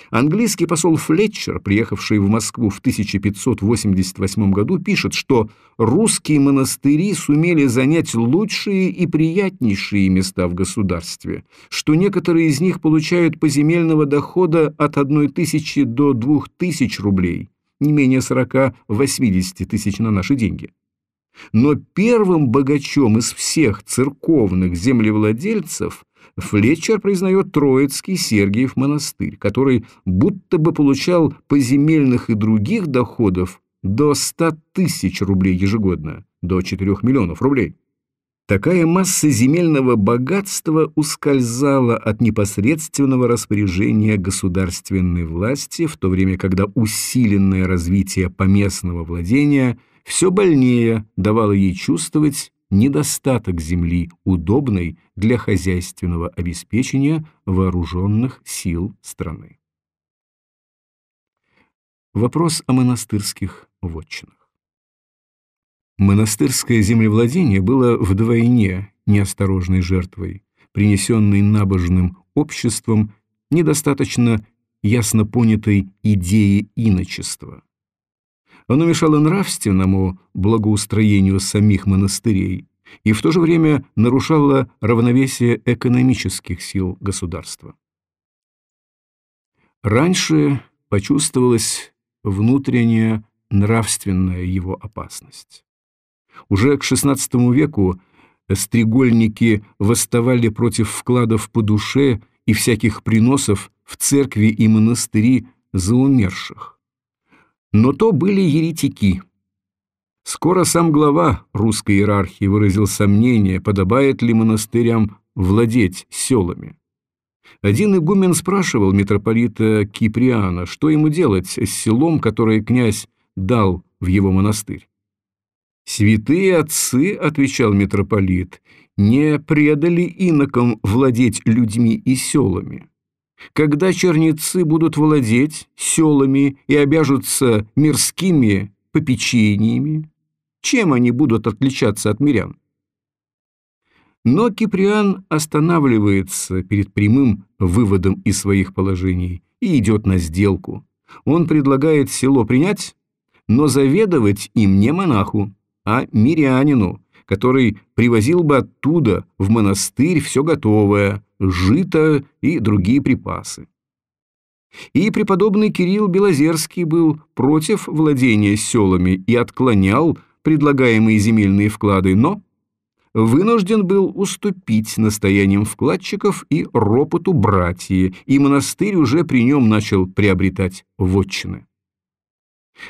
Английский посол Флетчер, приехавший в Москву в 1588 году, пишет, что русские монастыри сумели занять лучшие и приятнейшие места в государстве, что некоторые из них получают поземельного дохода от 1 тысячи до 2 тысяч рублей, не менее 40-80 тысяч на наши деньги. Но первым богачом из всех церковных землевладельцев Флетчер признает Троицкий Сергиев монастырь, который будто бы получал поземельных и других доходов до 100 тысяч рублей ежегодно, до 4 миллионов рублей. Такая масса земельного богатства ускользала от непосредственного распоряжения государственной власти, в то время когда усиленное развитие поместного владения все больнее давало ей чувствовать недостаток земли, удобной для хозяйственного обеспечения вооруженных сил страны. Вопрос о монастырских вотчинах. Монастырское землевладение было вдвойне неосторожной жертвой, принесенной набожным обществом недостаточно ясно понятой идеи иночества. Оно мешало нравственному благоустроению самих монастырей и в то же время нарушало равновесие экономических сил государства. Раньше почувствовалась внутренняя нравственная его опасность. Уже к XVI веку стрегольники восставали против вкладов по душе и всяких приносов в церкви и монастыри за умерших. Но то были еретики. Скоро сам глава русской иерархии выразил сомнение, подобает ли монастырям владеть селами. Один игумен спрашивал митрополита Киприана, что ему делать с селом, которое князь дал в его монастырь. «Святые отцы, — отвечал митрополит, — не предали инокам владеть людьми и селами. Когда черницы будут владеть селами и обяжутся мирскими попечениями, чем они будут отличаться от мирян? Но Киприан останавливается перед прямым выводом из своих положений и идет на сделку. Он предлагает село принять, но заведовать им не монаху, а мирянину, который привозил бы оттуда в монастырь все готовое, жито и другие припасы. И преподобный Кирилл Белозерский был против владения селами и отклонял предлагаемые земельные вклады, но вынужден был уступить настояниям вкладчиков и ропоту братья, и монастырь уже при нем начал приобретать вотчины.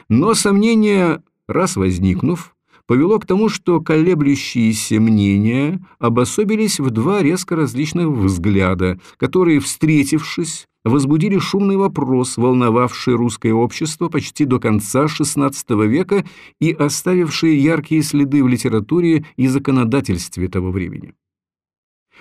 Но сомнения, раз возникнув, повело к тому, что колеблющиеся мнения обособились в два резко различных взгляда, которые, встретившись, возбудили шумный вопрос, волновавший русское общество почти до конца XVI века и оставивший яркие следы в литературе и законодательстве того времени.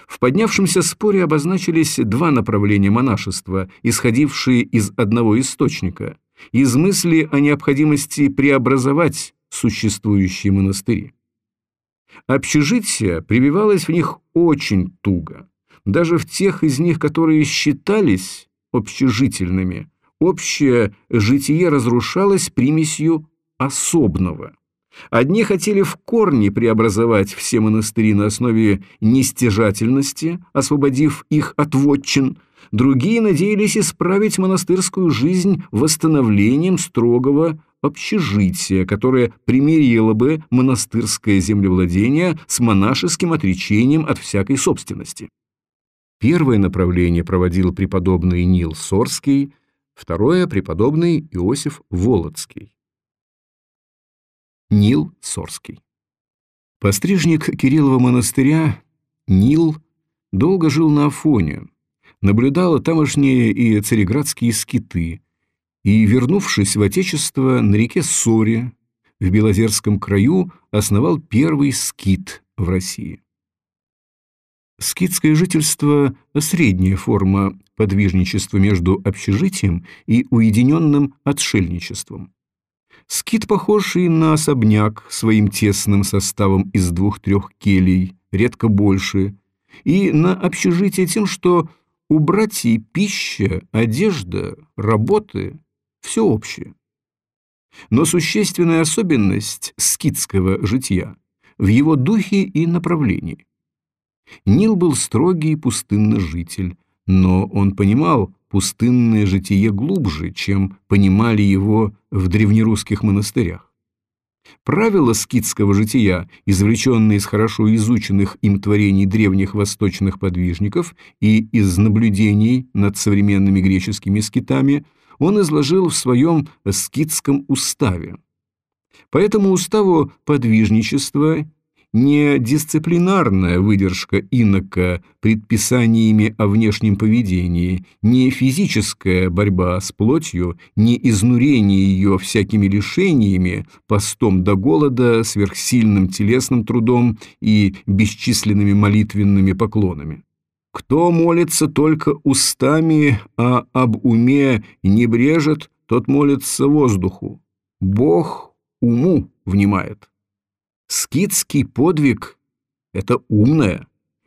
В поднявшемся споре обозначились два направления монашества, исходившие из одного источника – из мысли о необходимости преобразовать существующие монастыри. Общежитие прививалось в них очень туго. Даже в тех из них, которые считались общежительными, общее житие разрушалось примесью особного. Одни хотели в корне преобразовать все монастыри на основе нестяжательности, освободив их от вотчин, другие надеялись исправить монастырскую жизнь восстановлением строгого общежитие, которое примирило бы монастырское землевладение с монашеским отречением от всякой собственности. Первое направление проводил преподобный Нил Сорский, второе – преподобный Иосиф Володский. Нил Сорский Пострижник Кириллова монастыря Нил долго жил на Афоне, наблюдал тамошние и цареградские скиты и, вернувшись в Отечество на реке Соре в Белозерском краю, основал первый скит в России. Скитское жительство – средняя форма подвижничества между общежитием и уединенным отшельничеством. Скит похож и на особняк своим тесным составом из двух-трех келей, редко больше, и на общежитие тем, что у братьев пища, одежда, работы – все общее. Но существенная особенность скитского жития в его духе и направлении. Нил был строгий пустынный житель, но он понимал пустынное житие глубже, чем понимали его в древнерусских монастырях. Правила скитского жития, извлеченные из хорошо изученных им творений древних восточных подвижников и из наблюдений над современными греческими скитами, он изложил в своем скитском уставе. По этому уставу подвижничество не дисциплинарная выдержка инока предписаниями о внешнем поведении, не физическая борьба с плотью, не изнурение ее всякими лишениями, постом до голода, сверхсильным телесным трудом и бесчисленными молитвенными поклонами. Кто молится только устами, а об уме не брежет, тот молится воздуху. Бог уму внимает. Скидский подвиг – это умное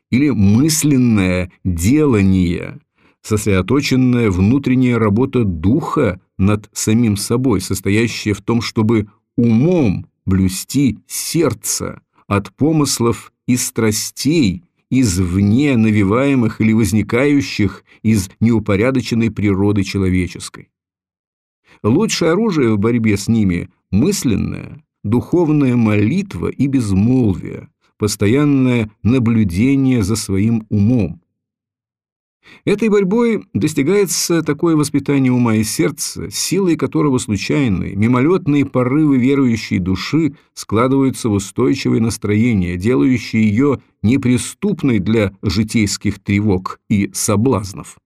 или мысленное делание, сосредоточенная внутренняя работа духа над самим собой, состоящая в том, чтобы умом блюсти сердце от помыслов и страстей, извне навиваемых или возникающих из неупорядоченной природы человеческой. Лучшее оружие в борьбе с ними – мысленное, духовная молитва и безмолвие, постоянное наблюдение за своим умом. Этой борьбой достигается такое воспитание ума и сердца, силой которого случайные, мимолетные порывы верующей души складываются в устойчивое настроение, делающее ее неприступной для житейских тревог и соблазнов.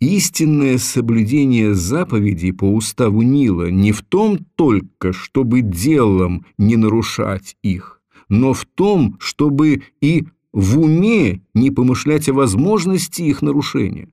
Истинное соблюдение заповедей по уставу Нила не в том только, чтобы делом не нарушать их, но в том, чтобы и в уме не помышлять о возможности их нарушения.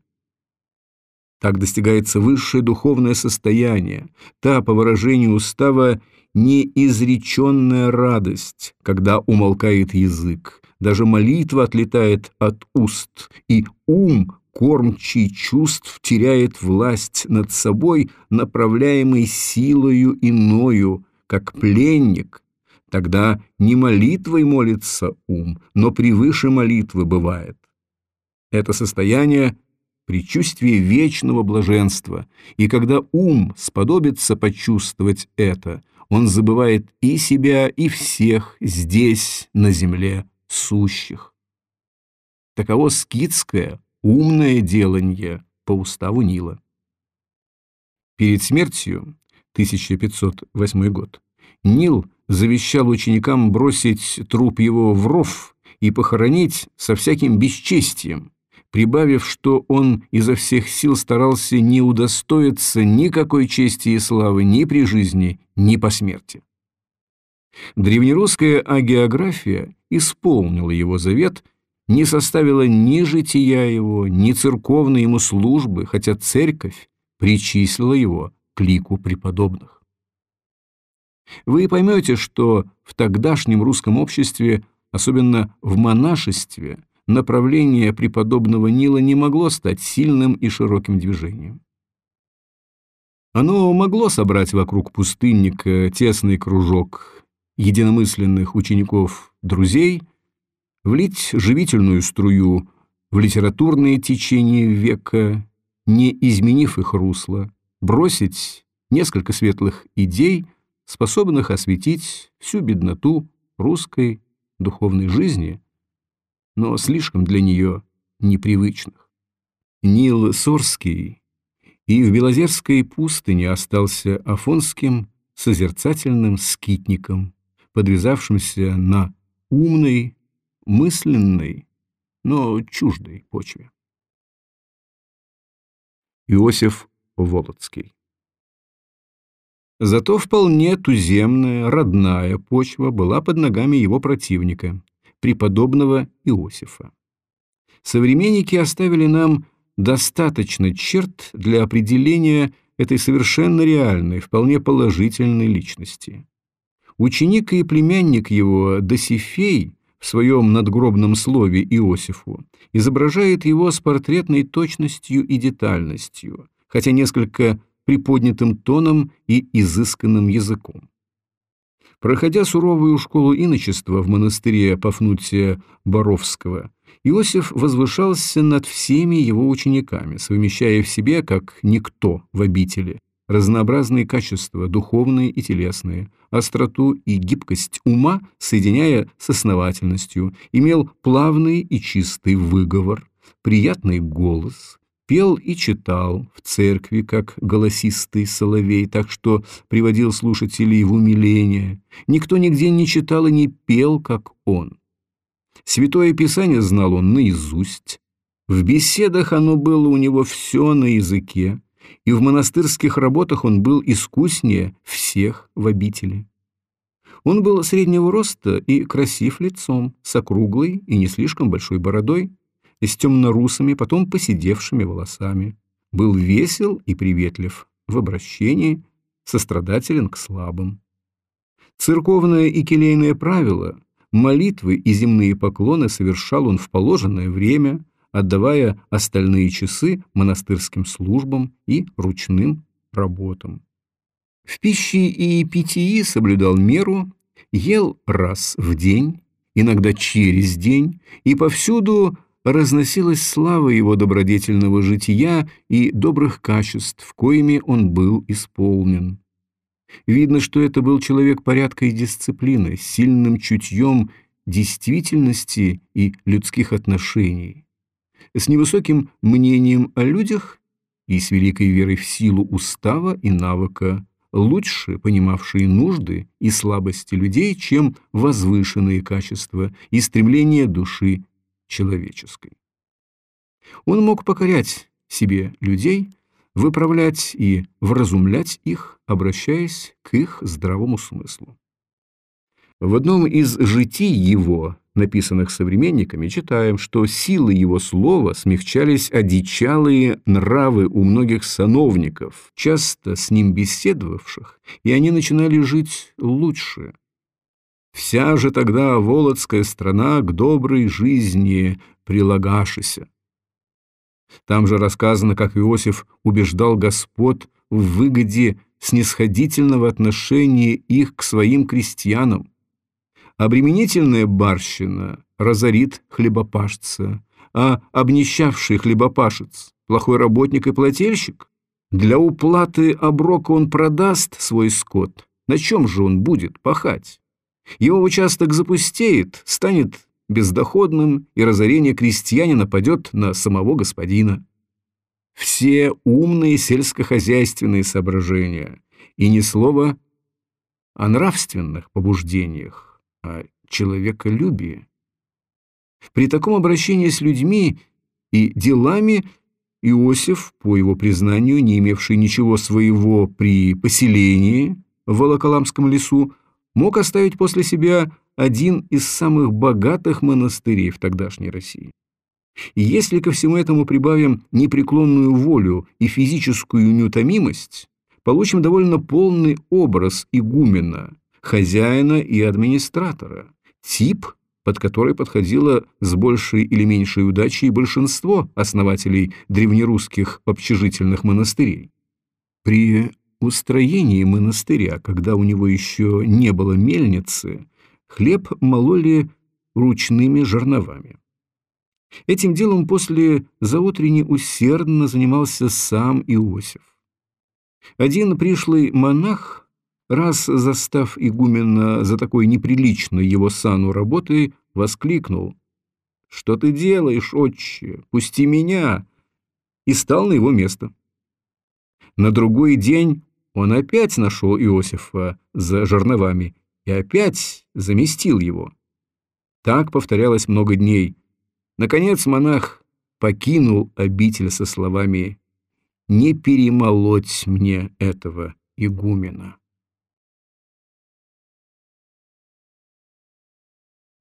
Так достигается высшее духовное состояние, та, по выражению устава, неизреченная радость, когда умолкает язык, даже молитва отлетает от уст, и ум кормчий чувств теряет власть над собой, направляемый силою иною, как пленник, тогда не молитвой молится ум, но превыше молитвы бывает. Это состояние – предчувствие вечного блаженства, и когда ум сподобится почувствовать это, он забывает и себя, и всех здесь, на земле, сущих. Таково скидское, умное деланье по уставу Нила. Перед смертью, 1508 год, Нил завещал ученикам бросить труп его в ров и похоронить со всяким бесчестием, прибавив, что он изо всех сил старался не удостоиться никакой чести и славы ни при жизни, ни по смерти. Древнерусская агеография исполнила его завет – не составила ни жития его, ни церковной ему службы, хотя церковь причислила его к лику преподобных. Вы поймете, что в тогдашнем русском обществе, особенно в монашестве, направление преподобного Нила не могло стать сильным и широким движением. Оно могло собрать вокруг пустынника тесный кружок единомысленных учеников-друзей – влить живительную струю в литературные течения века, не изменив их русло, бросить несколько светлых идей, способных осветить всю бедноту русской духовной жизни, но слишком для нее непривычных. Нил Сорский и в Белозерской пустыне остался афонским созерцательным скитником, подвязавшимся на умной, мысленной, но чуждой почве. Иосиф Волоцкий Зато вполне туземная, родная почва была под ногами его противника, преподобного Иосифа. Современники оставили нам достаточно черт для определения этой совершенно реальной, вполне положительной личности. Ученик и племянник его Досифей в своем надгробном слове Иосифу изображает его с портретной точностью и детальностью, хотя несколько приподнятым тоном и изысканным языком. Проходя суровую школу иночества в монастыре Пафнутия Боровского, Иосиф возвышался над всеми его учениками, совмещая в себе, как никто в обители, разнообразные качества, духовные и телесные, остроту и гибкость ума, соединяя с основательностью, имел плавный и чистый выговор, приятный голос, пел и читал в церкви, как голосистый соловей, так что приводил слушателей в умиление. Никто нигде не читал и не пел, как он. Святое Писание знал он наизусть. В беседах оно было у него все на языке, и в монастырских работах он был искуснее всех в обители. Он был среднего роста и красив лицом, с округлой и не слишком большой бородой, с темно-русыми, потом поседевшими волосами. Был весел и приветлив в обращении, сострадателен к слабым. Церковное и келейное правило, молитвы и земные поклоны совершал он в положенное время, отдавая остальные часы монастырским службам и ручным работам. В пище и питьи соблюдал меру, ел раз в день, иногда через день, и повсюду разносилась слава его добродетельного жития и добрых качеств, коими он был исполнен. Видно, что это был человек порядка и дисциплины, с сильным чутьем действительности и людских отношений, с невысоким мнением о людях и с великой верой в силу устава и навыка, лучше понимавшие нужды и слабости людей, чем возвышенные качества и стремления души человеческой. Он мог покорять себе людей, выправлять и вразумлять их, обращаясь к их здравому смыслу. В одном из житий его, написанных современниками, читаем, что силы его слова смягчались одичалые нравы у многих сановников, часто с ним беседовавших, и они начинали жить лучше, Вся же тогда Володская страна к доброй жизни прилагашися. Там же рассказано, как Иосиф убеждал господ в выгоде снисходительного отношения их к своим крестьянам. Обременительная барщина разорит хлебопашца, а обнищавший хлебопашец – плохой работник и плательщик. Для уплаты оброка он продаст свой скот. На чем же он будет пахать? Его участок запустеет, станет бездоходным, и разорение крестьянина падет на самого господина. Все умные сельскохозяйственные соображения, и ни слова о нравственных побуждениях, о человеколюбии. При таком обращении с людьми и делами Иосиф, по его признанию, не имевший ничего своего при поселении в Волоколамском лесу, мог оставить после себя один из самых богатых монастырей в тогдашней России. И если ко всему этому прибавим непреклонную волю и физическую неутомимость, получим довольно полный образ игумена, хозяина и администратора, тип, под который подходило с большей или меньшей удачей большинство основателей древнерусских общежительных монастырей. При устроении монастыря, когда у него еще не было мельницы, хлеб мололи ручными жерновами. Этим делом после заутренней усердно занимался сам Иосиф. Один пришлый монах, раз застав игумена за такой неприличной его сану работы, воскликнул «Что ты делаешь, отче? Пусти меня!» и стал на его место. На другой день он опять нашел Иосифа за жерновами и опять заместил его. Так повторялось много дней. Наконец монах покинул обитель со словами «Не перемолоть мне этого игумена».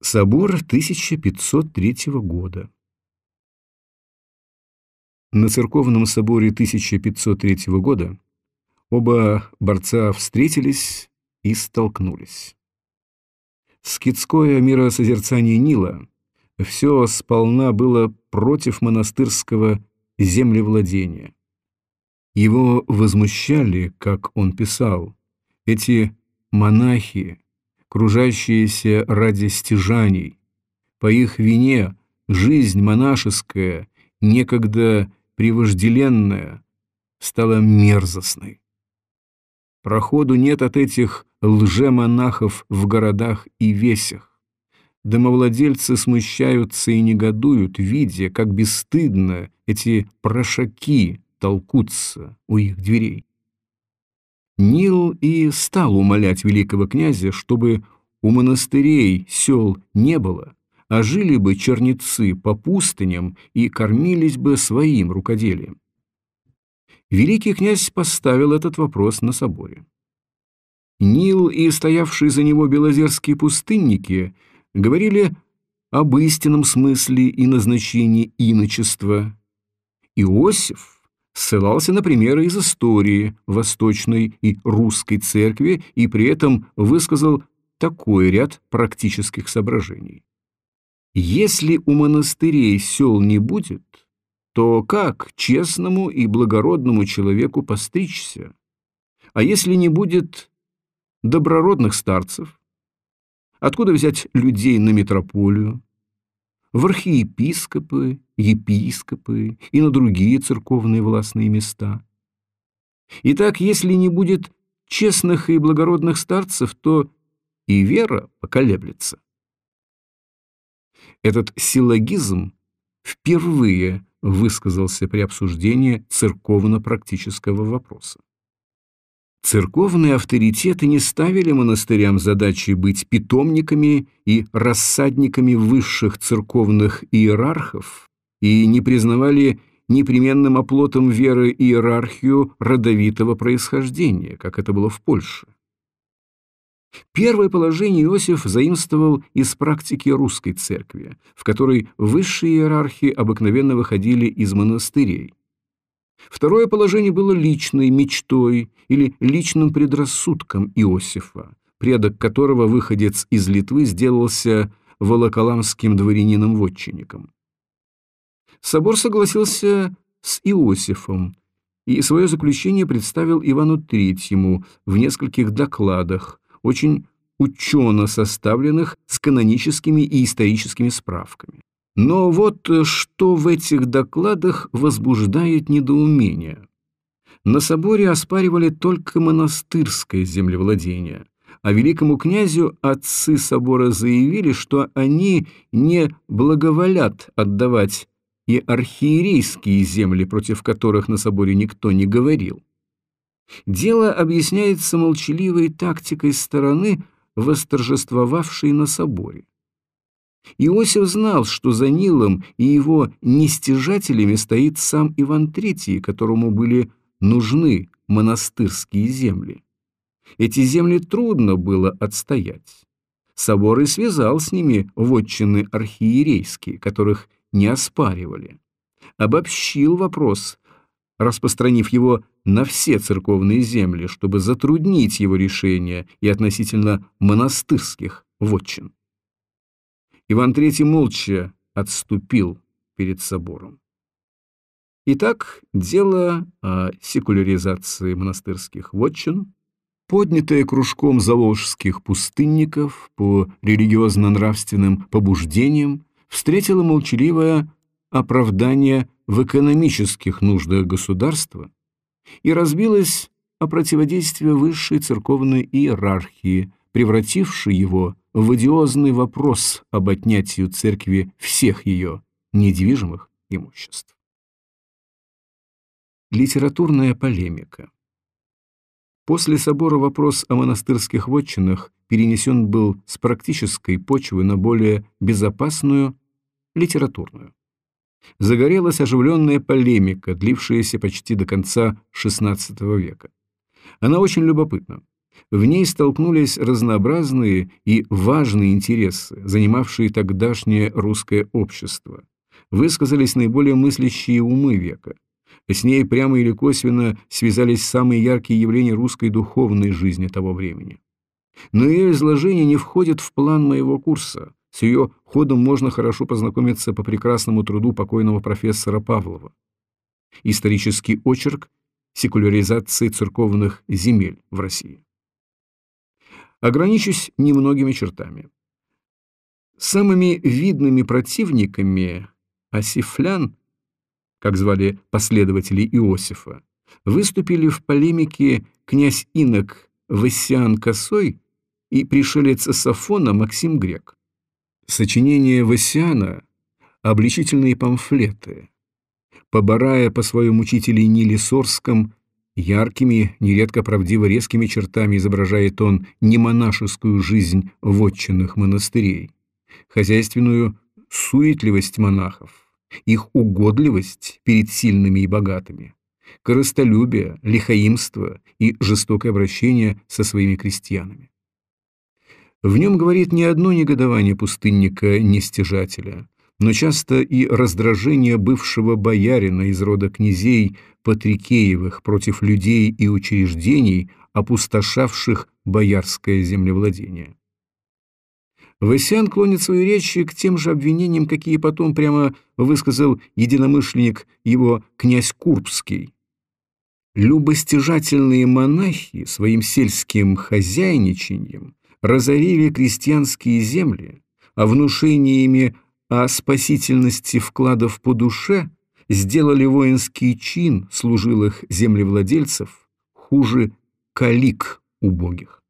Собор 1503 года На церковном соборе 1503 года оба борца встретились и столкнулись. Скидское миросозерцание Нила все сполна было против монастырского землевладения. Его возмущали, как он писал, эти монахи, кружащиеся ради стяжаний. По их вине жизнь монашеская, некогда привожделенная, стала мерзостной. Проходу нет от этих лжемонахов в городах и весях. Домовладельцы смущаются и негодуют, видя, как бесстыдно эти прошаки толкутся у их дверей. Нил и стал умолять великого князя, чтобы у монастырей сел не было, а жили бы черницы по пустыням и кормились бы своим рукоделием. Великий князь поставил этот вопрос на соборе. Нил и стоявшие за него белозерские пустынники говорили об истинном смысле и назначении иночества. Иосиф ссылался на примеры из истории Восточной и Русской церкви и при этом высказал такой ряд практических соображений. Если у монастырей сел не будет, то как честному и благородному человеку постричься? А если не будет доброродных старцев? Откуда взять людей на метрополию? В архиепископы, епископы и на другие церковные властные места. Итак, если не будет честных и благородных старцев, то и вера поколеблется. Этот силлогизм впервые высказался при обсуждении церковно-практического вопроса. Церковные авторитеты не ставили монастырям задачи быть питомниками и рассадниками высших церковных иерархов и не признавали непременным оплотом веры иерархию родовитого происхождения, как это было в Польше. Первое положение Иосиф заимствовал из практики русской церкви, в которой высшие иерархи обыкновенно выходили из монастырей. Второе положение было личной мечтой или личным предрассудком Иосифа, предок которого выходец из Литвы сделался волоколамским дворянином-вотчинником. Собор согласился с Иосифом и свое заключение представил Ивану Третьему в нескольких докладах, очень учено составленных с каноническими и историческими справками. Но вот э, что в этих докладах возбуждает недоумение. На соборе оспаривали только монастырское землевладение, а великому князю отцы собора заявили, что они не благоволят отдавать и архиерейские земли, против которых на соборе никто не говорил. Дело объясняется молчаливой тактикой стороны, восторжествовавшей на соборе. Иосиф знал, что за Нилом и его нестяжателями стоит сам Иван III, которому были нужны монастырские земли. Эти земли трудно было отстоять. Собор и связал с ними вотчины архиерейские, которых не оспаривали. Обобщил вопрос, распространив его на все церковные земли, чтобы затруднить его решение и относительно монастырских вотчин. Иван III молча отступил перед собором. Итак, дело о секуляризации монастырских вотчин, поднятое кружком заволжских пустынников по религиозно-нравственным побуждениям, встретило молчаливое оправдание в экономических нуждах государства и разбилось о противодействии высшей церковной иерархии, превратившей его в одиозный вопрос об отнятии церкви всех ее недвижимых имуществ. Литературная полемика После собора вопрос о монастырских вотчинах перенесен был с практической почвы на более безопасную литературную. Загорелась оживленная полемика, длившаяся почти до конца XVI века. Она очень любопытна. В ней столкнулись разнообразные и важные интересы, занимавшие тогдашнее русское общество. Высказались наиболее мыслящие умы века. С ней прямо или косвенно связались самые яркие явления русской духовной жизни того времени. Но ее изложение не входит в план моего курса. С ее ходом можно хорошо познакомиться по прекрасному труду покойного профессора Павлова. Исторический очерк секуляризации церковных земель в России. Ограничусь немногими чертами. Самыми видными противниками осифлян, как звали последователи Иосифа, выступили в полемике князь Инок Вассиан Косой и пришелец Сафона Максим Грек. Сочинения Вассиана – обличительные памфлеты. Поборая по своем учителе Ниле Сорском Яркими, нередко правдиво резкими чертами изображает он не монашескую жизнь вотчинных монастырей, хозяйственную суетливость монахов, их угодливость перед сильными и богатыми, корыстолюбие, лихаимство и жестокое обращение со своими крестьянами. В нем говорит не одно негодование пустынника-нестяжателя, но часто и раздражение бывшего боярина из рода князей Патрикеевых против людей и учреждений, опустошавших боярское землевладение. Васян клонит свои речи к тем же обвинениям, какие потом прямо высказал единомышленник его князь Курбский. Любостяжательные монахи своим сельским хозяйничанием разорили крестьянские земли, а внушениями о спасительности вкладов по душе сделали воинский чин служилых землевладельцев хуже калик убогих.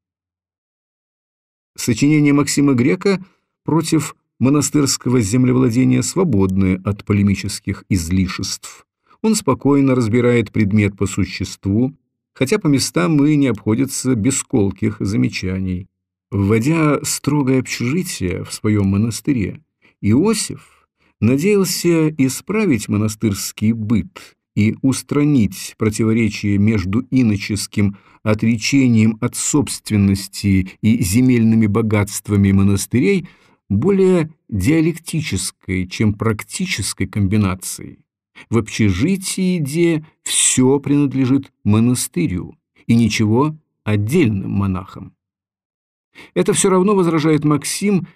Сочинение Максима Грека против монастырского землевладения свободное от полемических излишеств. Он спокойно разбирает предмет по существу, хотя по местам и не обходится без колких замечаний. Вводя строгое общежитие в своем монастыре, Иосиф надеялся исправить монастырский быт и устранить противоречие между иноческим отречением от собственности и земельными богатствами монастырей более диалектической, чем практической комбинацией. В общежитии, где все принадлежит монастырю и ничего отдельным монахам. Это все равно, возражает Максим,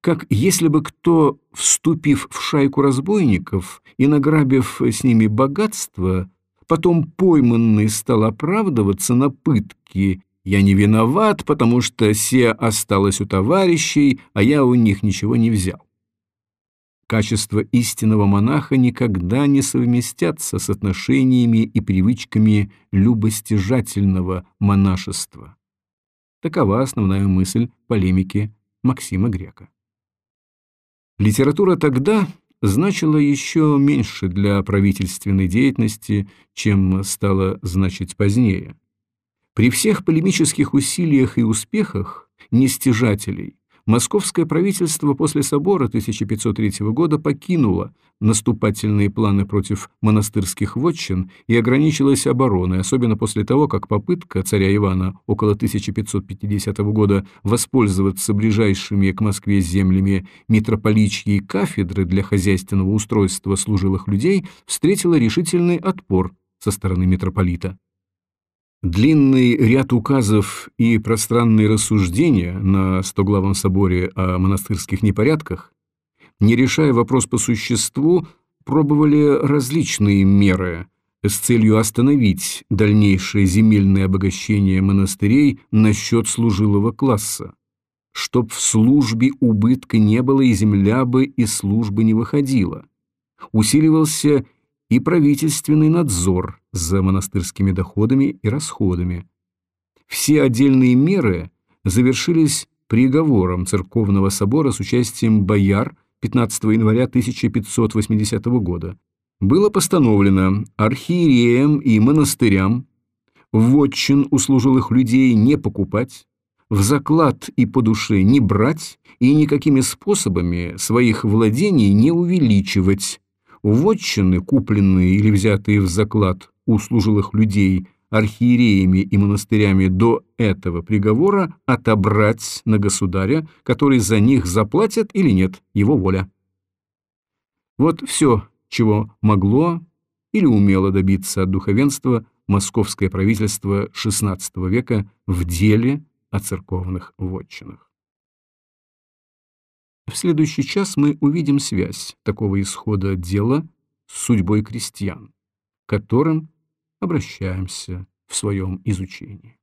как если бы кто, вступив в шайку разбойников и награбив с ними богатство, потом пойманный стал оправдываться на пытки «я не виноват, потому что се осталось у товарищей, а я у них ничего не взял». Качество истинного монаха никогда не совместятся с отношениями и привычками любостяжательного монашества. Такова основная мысль полемики Максима Грека. Литература тогда значила еще меньше для правительственной деятельности, чем стала значить позднее. При всех полемических усилиях и успехах нестяжателей Московское правительство после собора 1503 года покинуло наступательные планы против монастырских вотчин и ограничилось обороной, особенно после того, как попытка царя Ивана около 1550 года воспользоваться ближайшими к Москве землями митрополичьей кафедры для хозяйственного устройства служилых людей встретила решительный отпор со стороны митрополита. Длинный ряд указов и пространные рассуждения на Стоглавом соборе о монастырских непорядках, не решая вопрос по существу, пробовали различные меры с целью остановить дальнейшее земельное обогащение монастырей насчет служилого класса, чтоб в службе убытка не было и земля бы из службы не выходила. Усиливался и правительственный надзор за монастырскими доходами и расходами. Все отдельные меры завершились приговором церковного собора с участием бояр 15 января 1580 года. Было постановлено архиереям и монастырям вотчин услужилых людей не покупать, в заклад и по душе не брать и никакими способами своих владений не увеличивать. Вотчины, купленные или взятые в заклад у служилых людей архиереями и монастырями до этого приговора, отобрать на государя, который за них заплатит или нет, его воля. Вот все, чего могло или умело добиться от духовенства московское правительство XVI века в деле о церковных вотчинах. В следующий час мы увидим связь такого исхода дела с судьбой крестьян, которым обращаемся в своем изучении.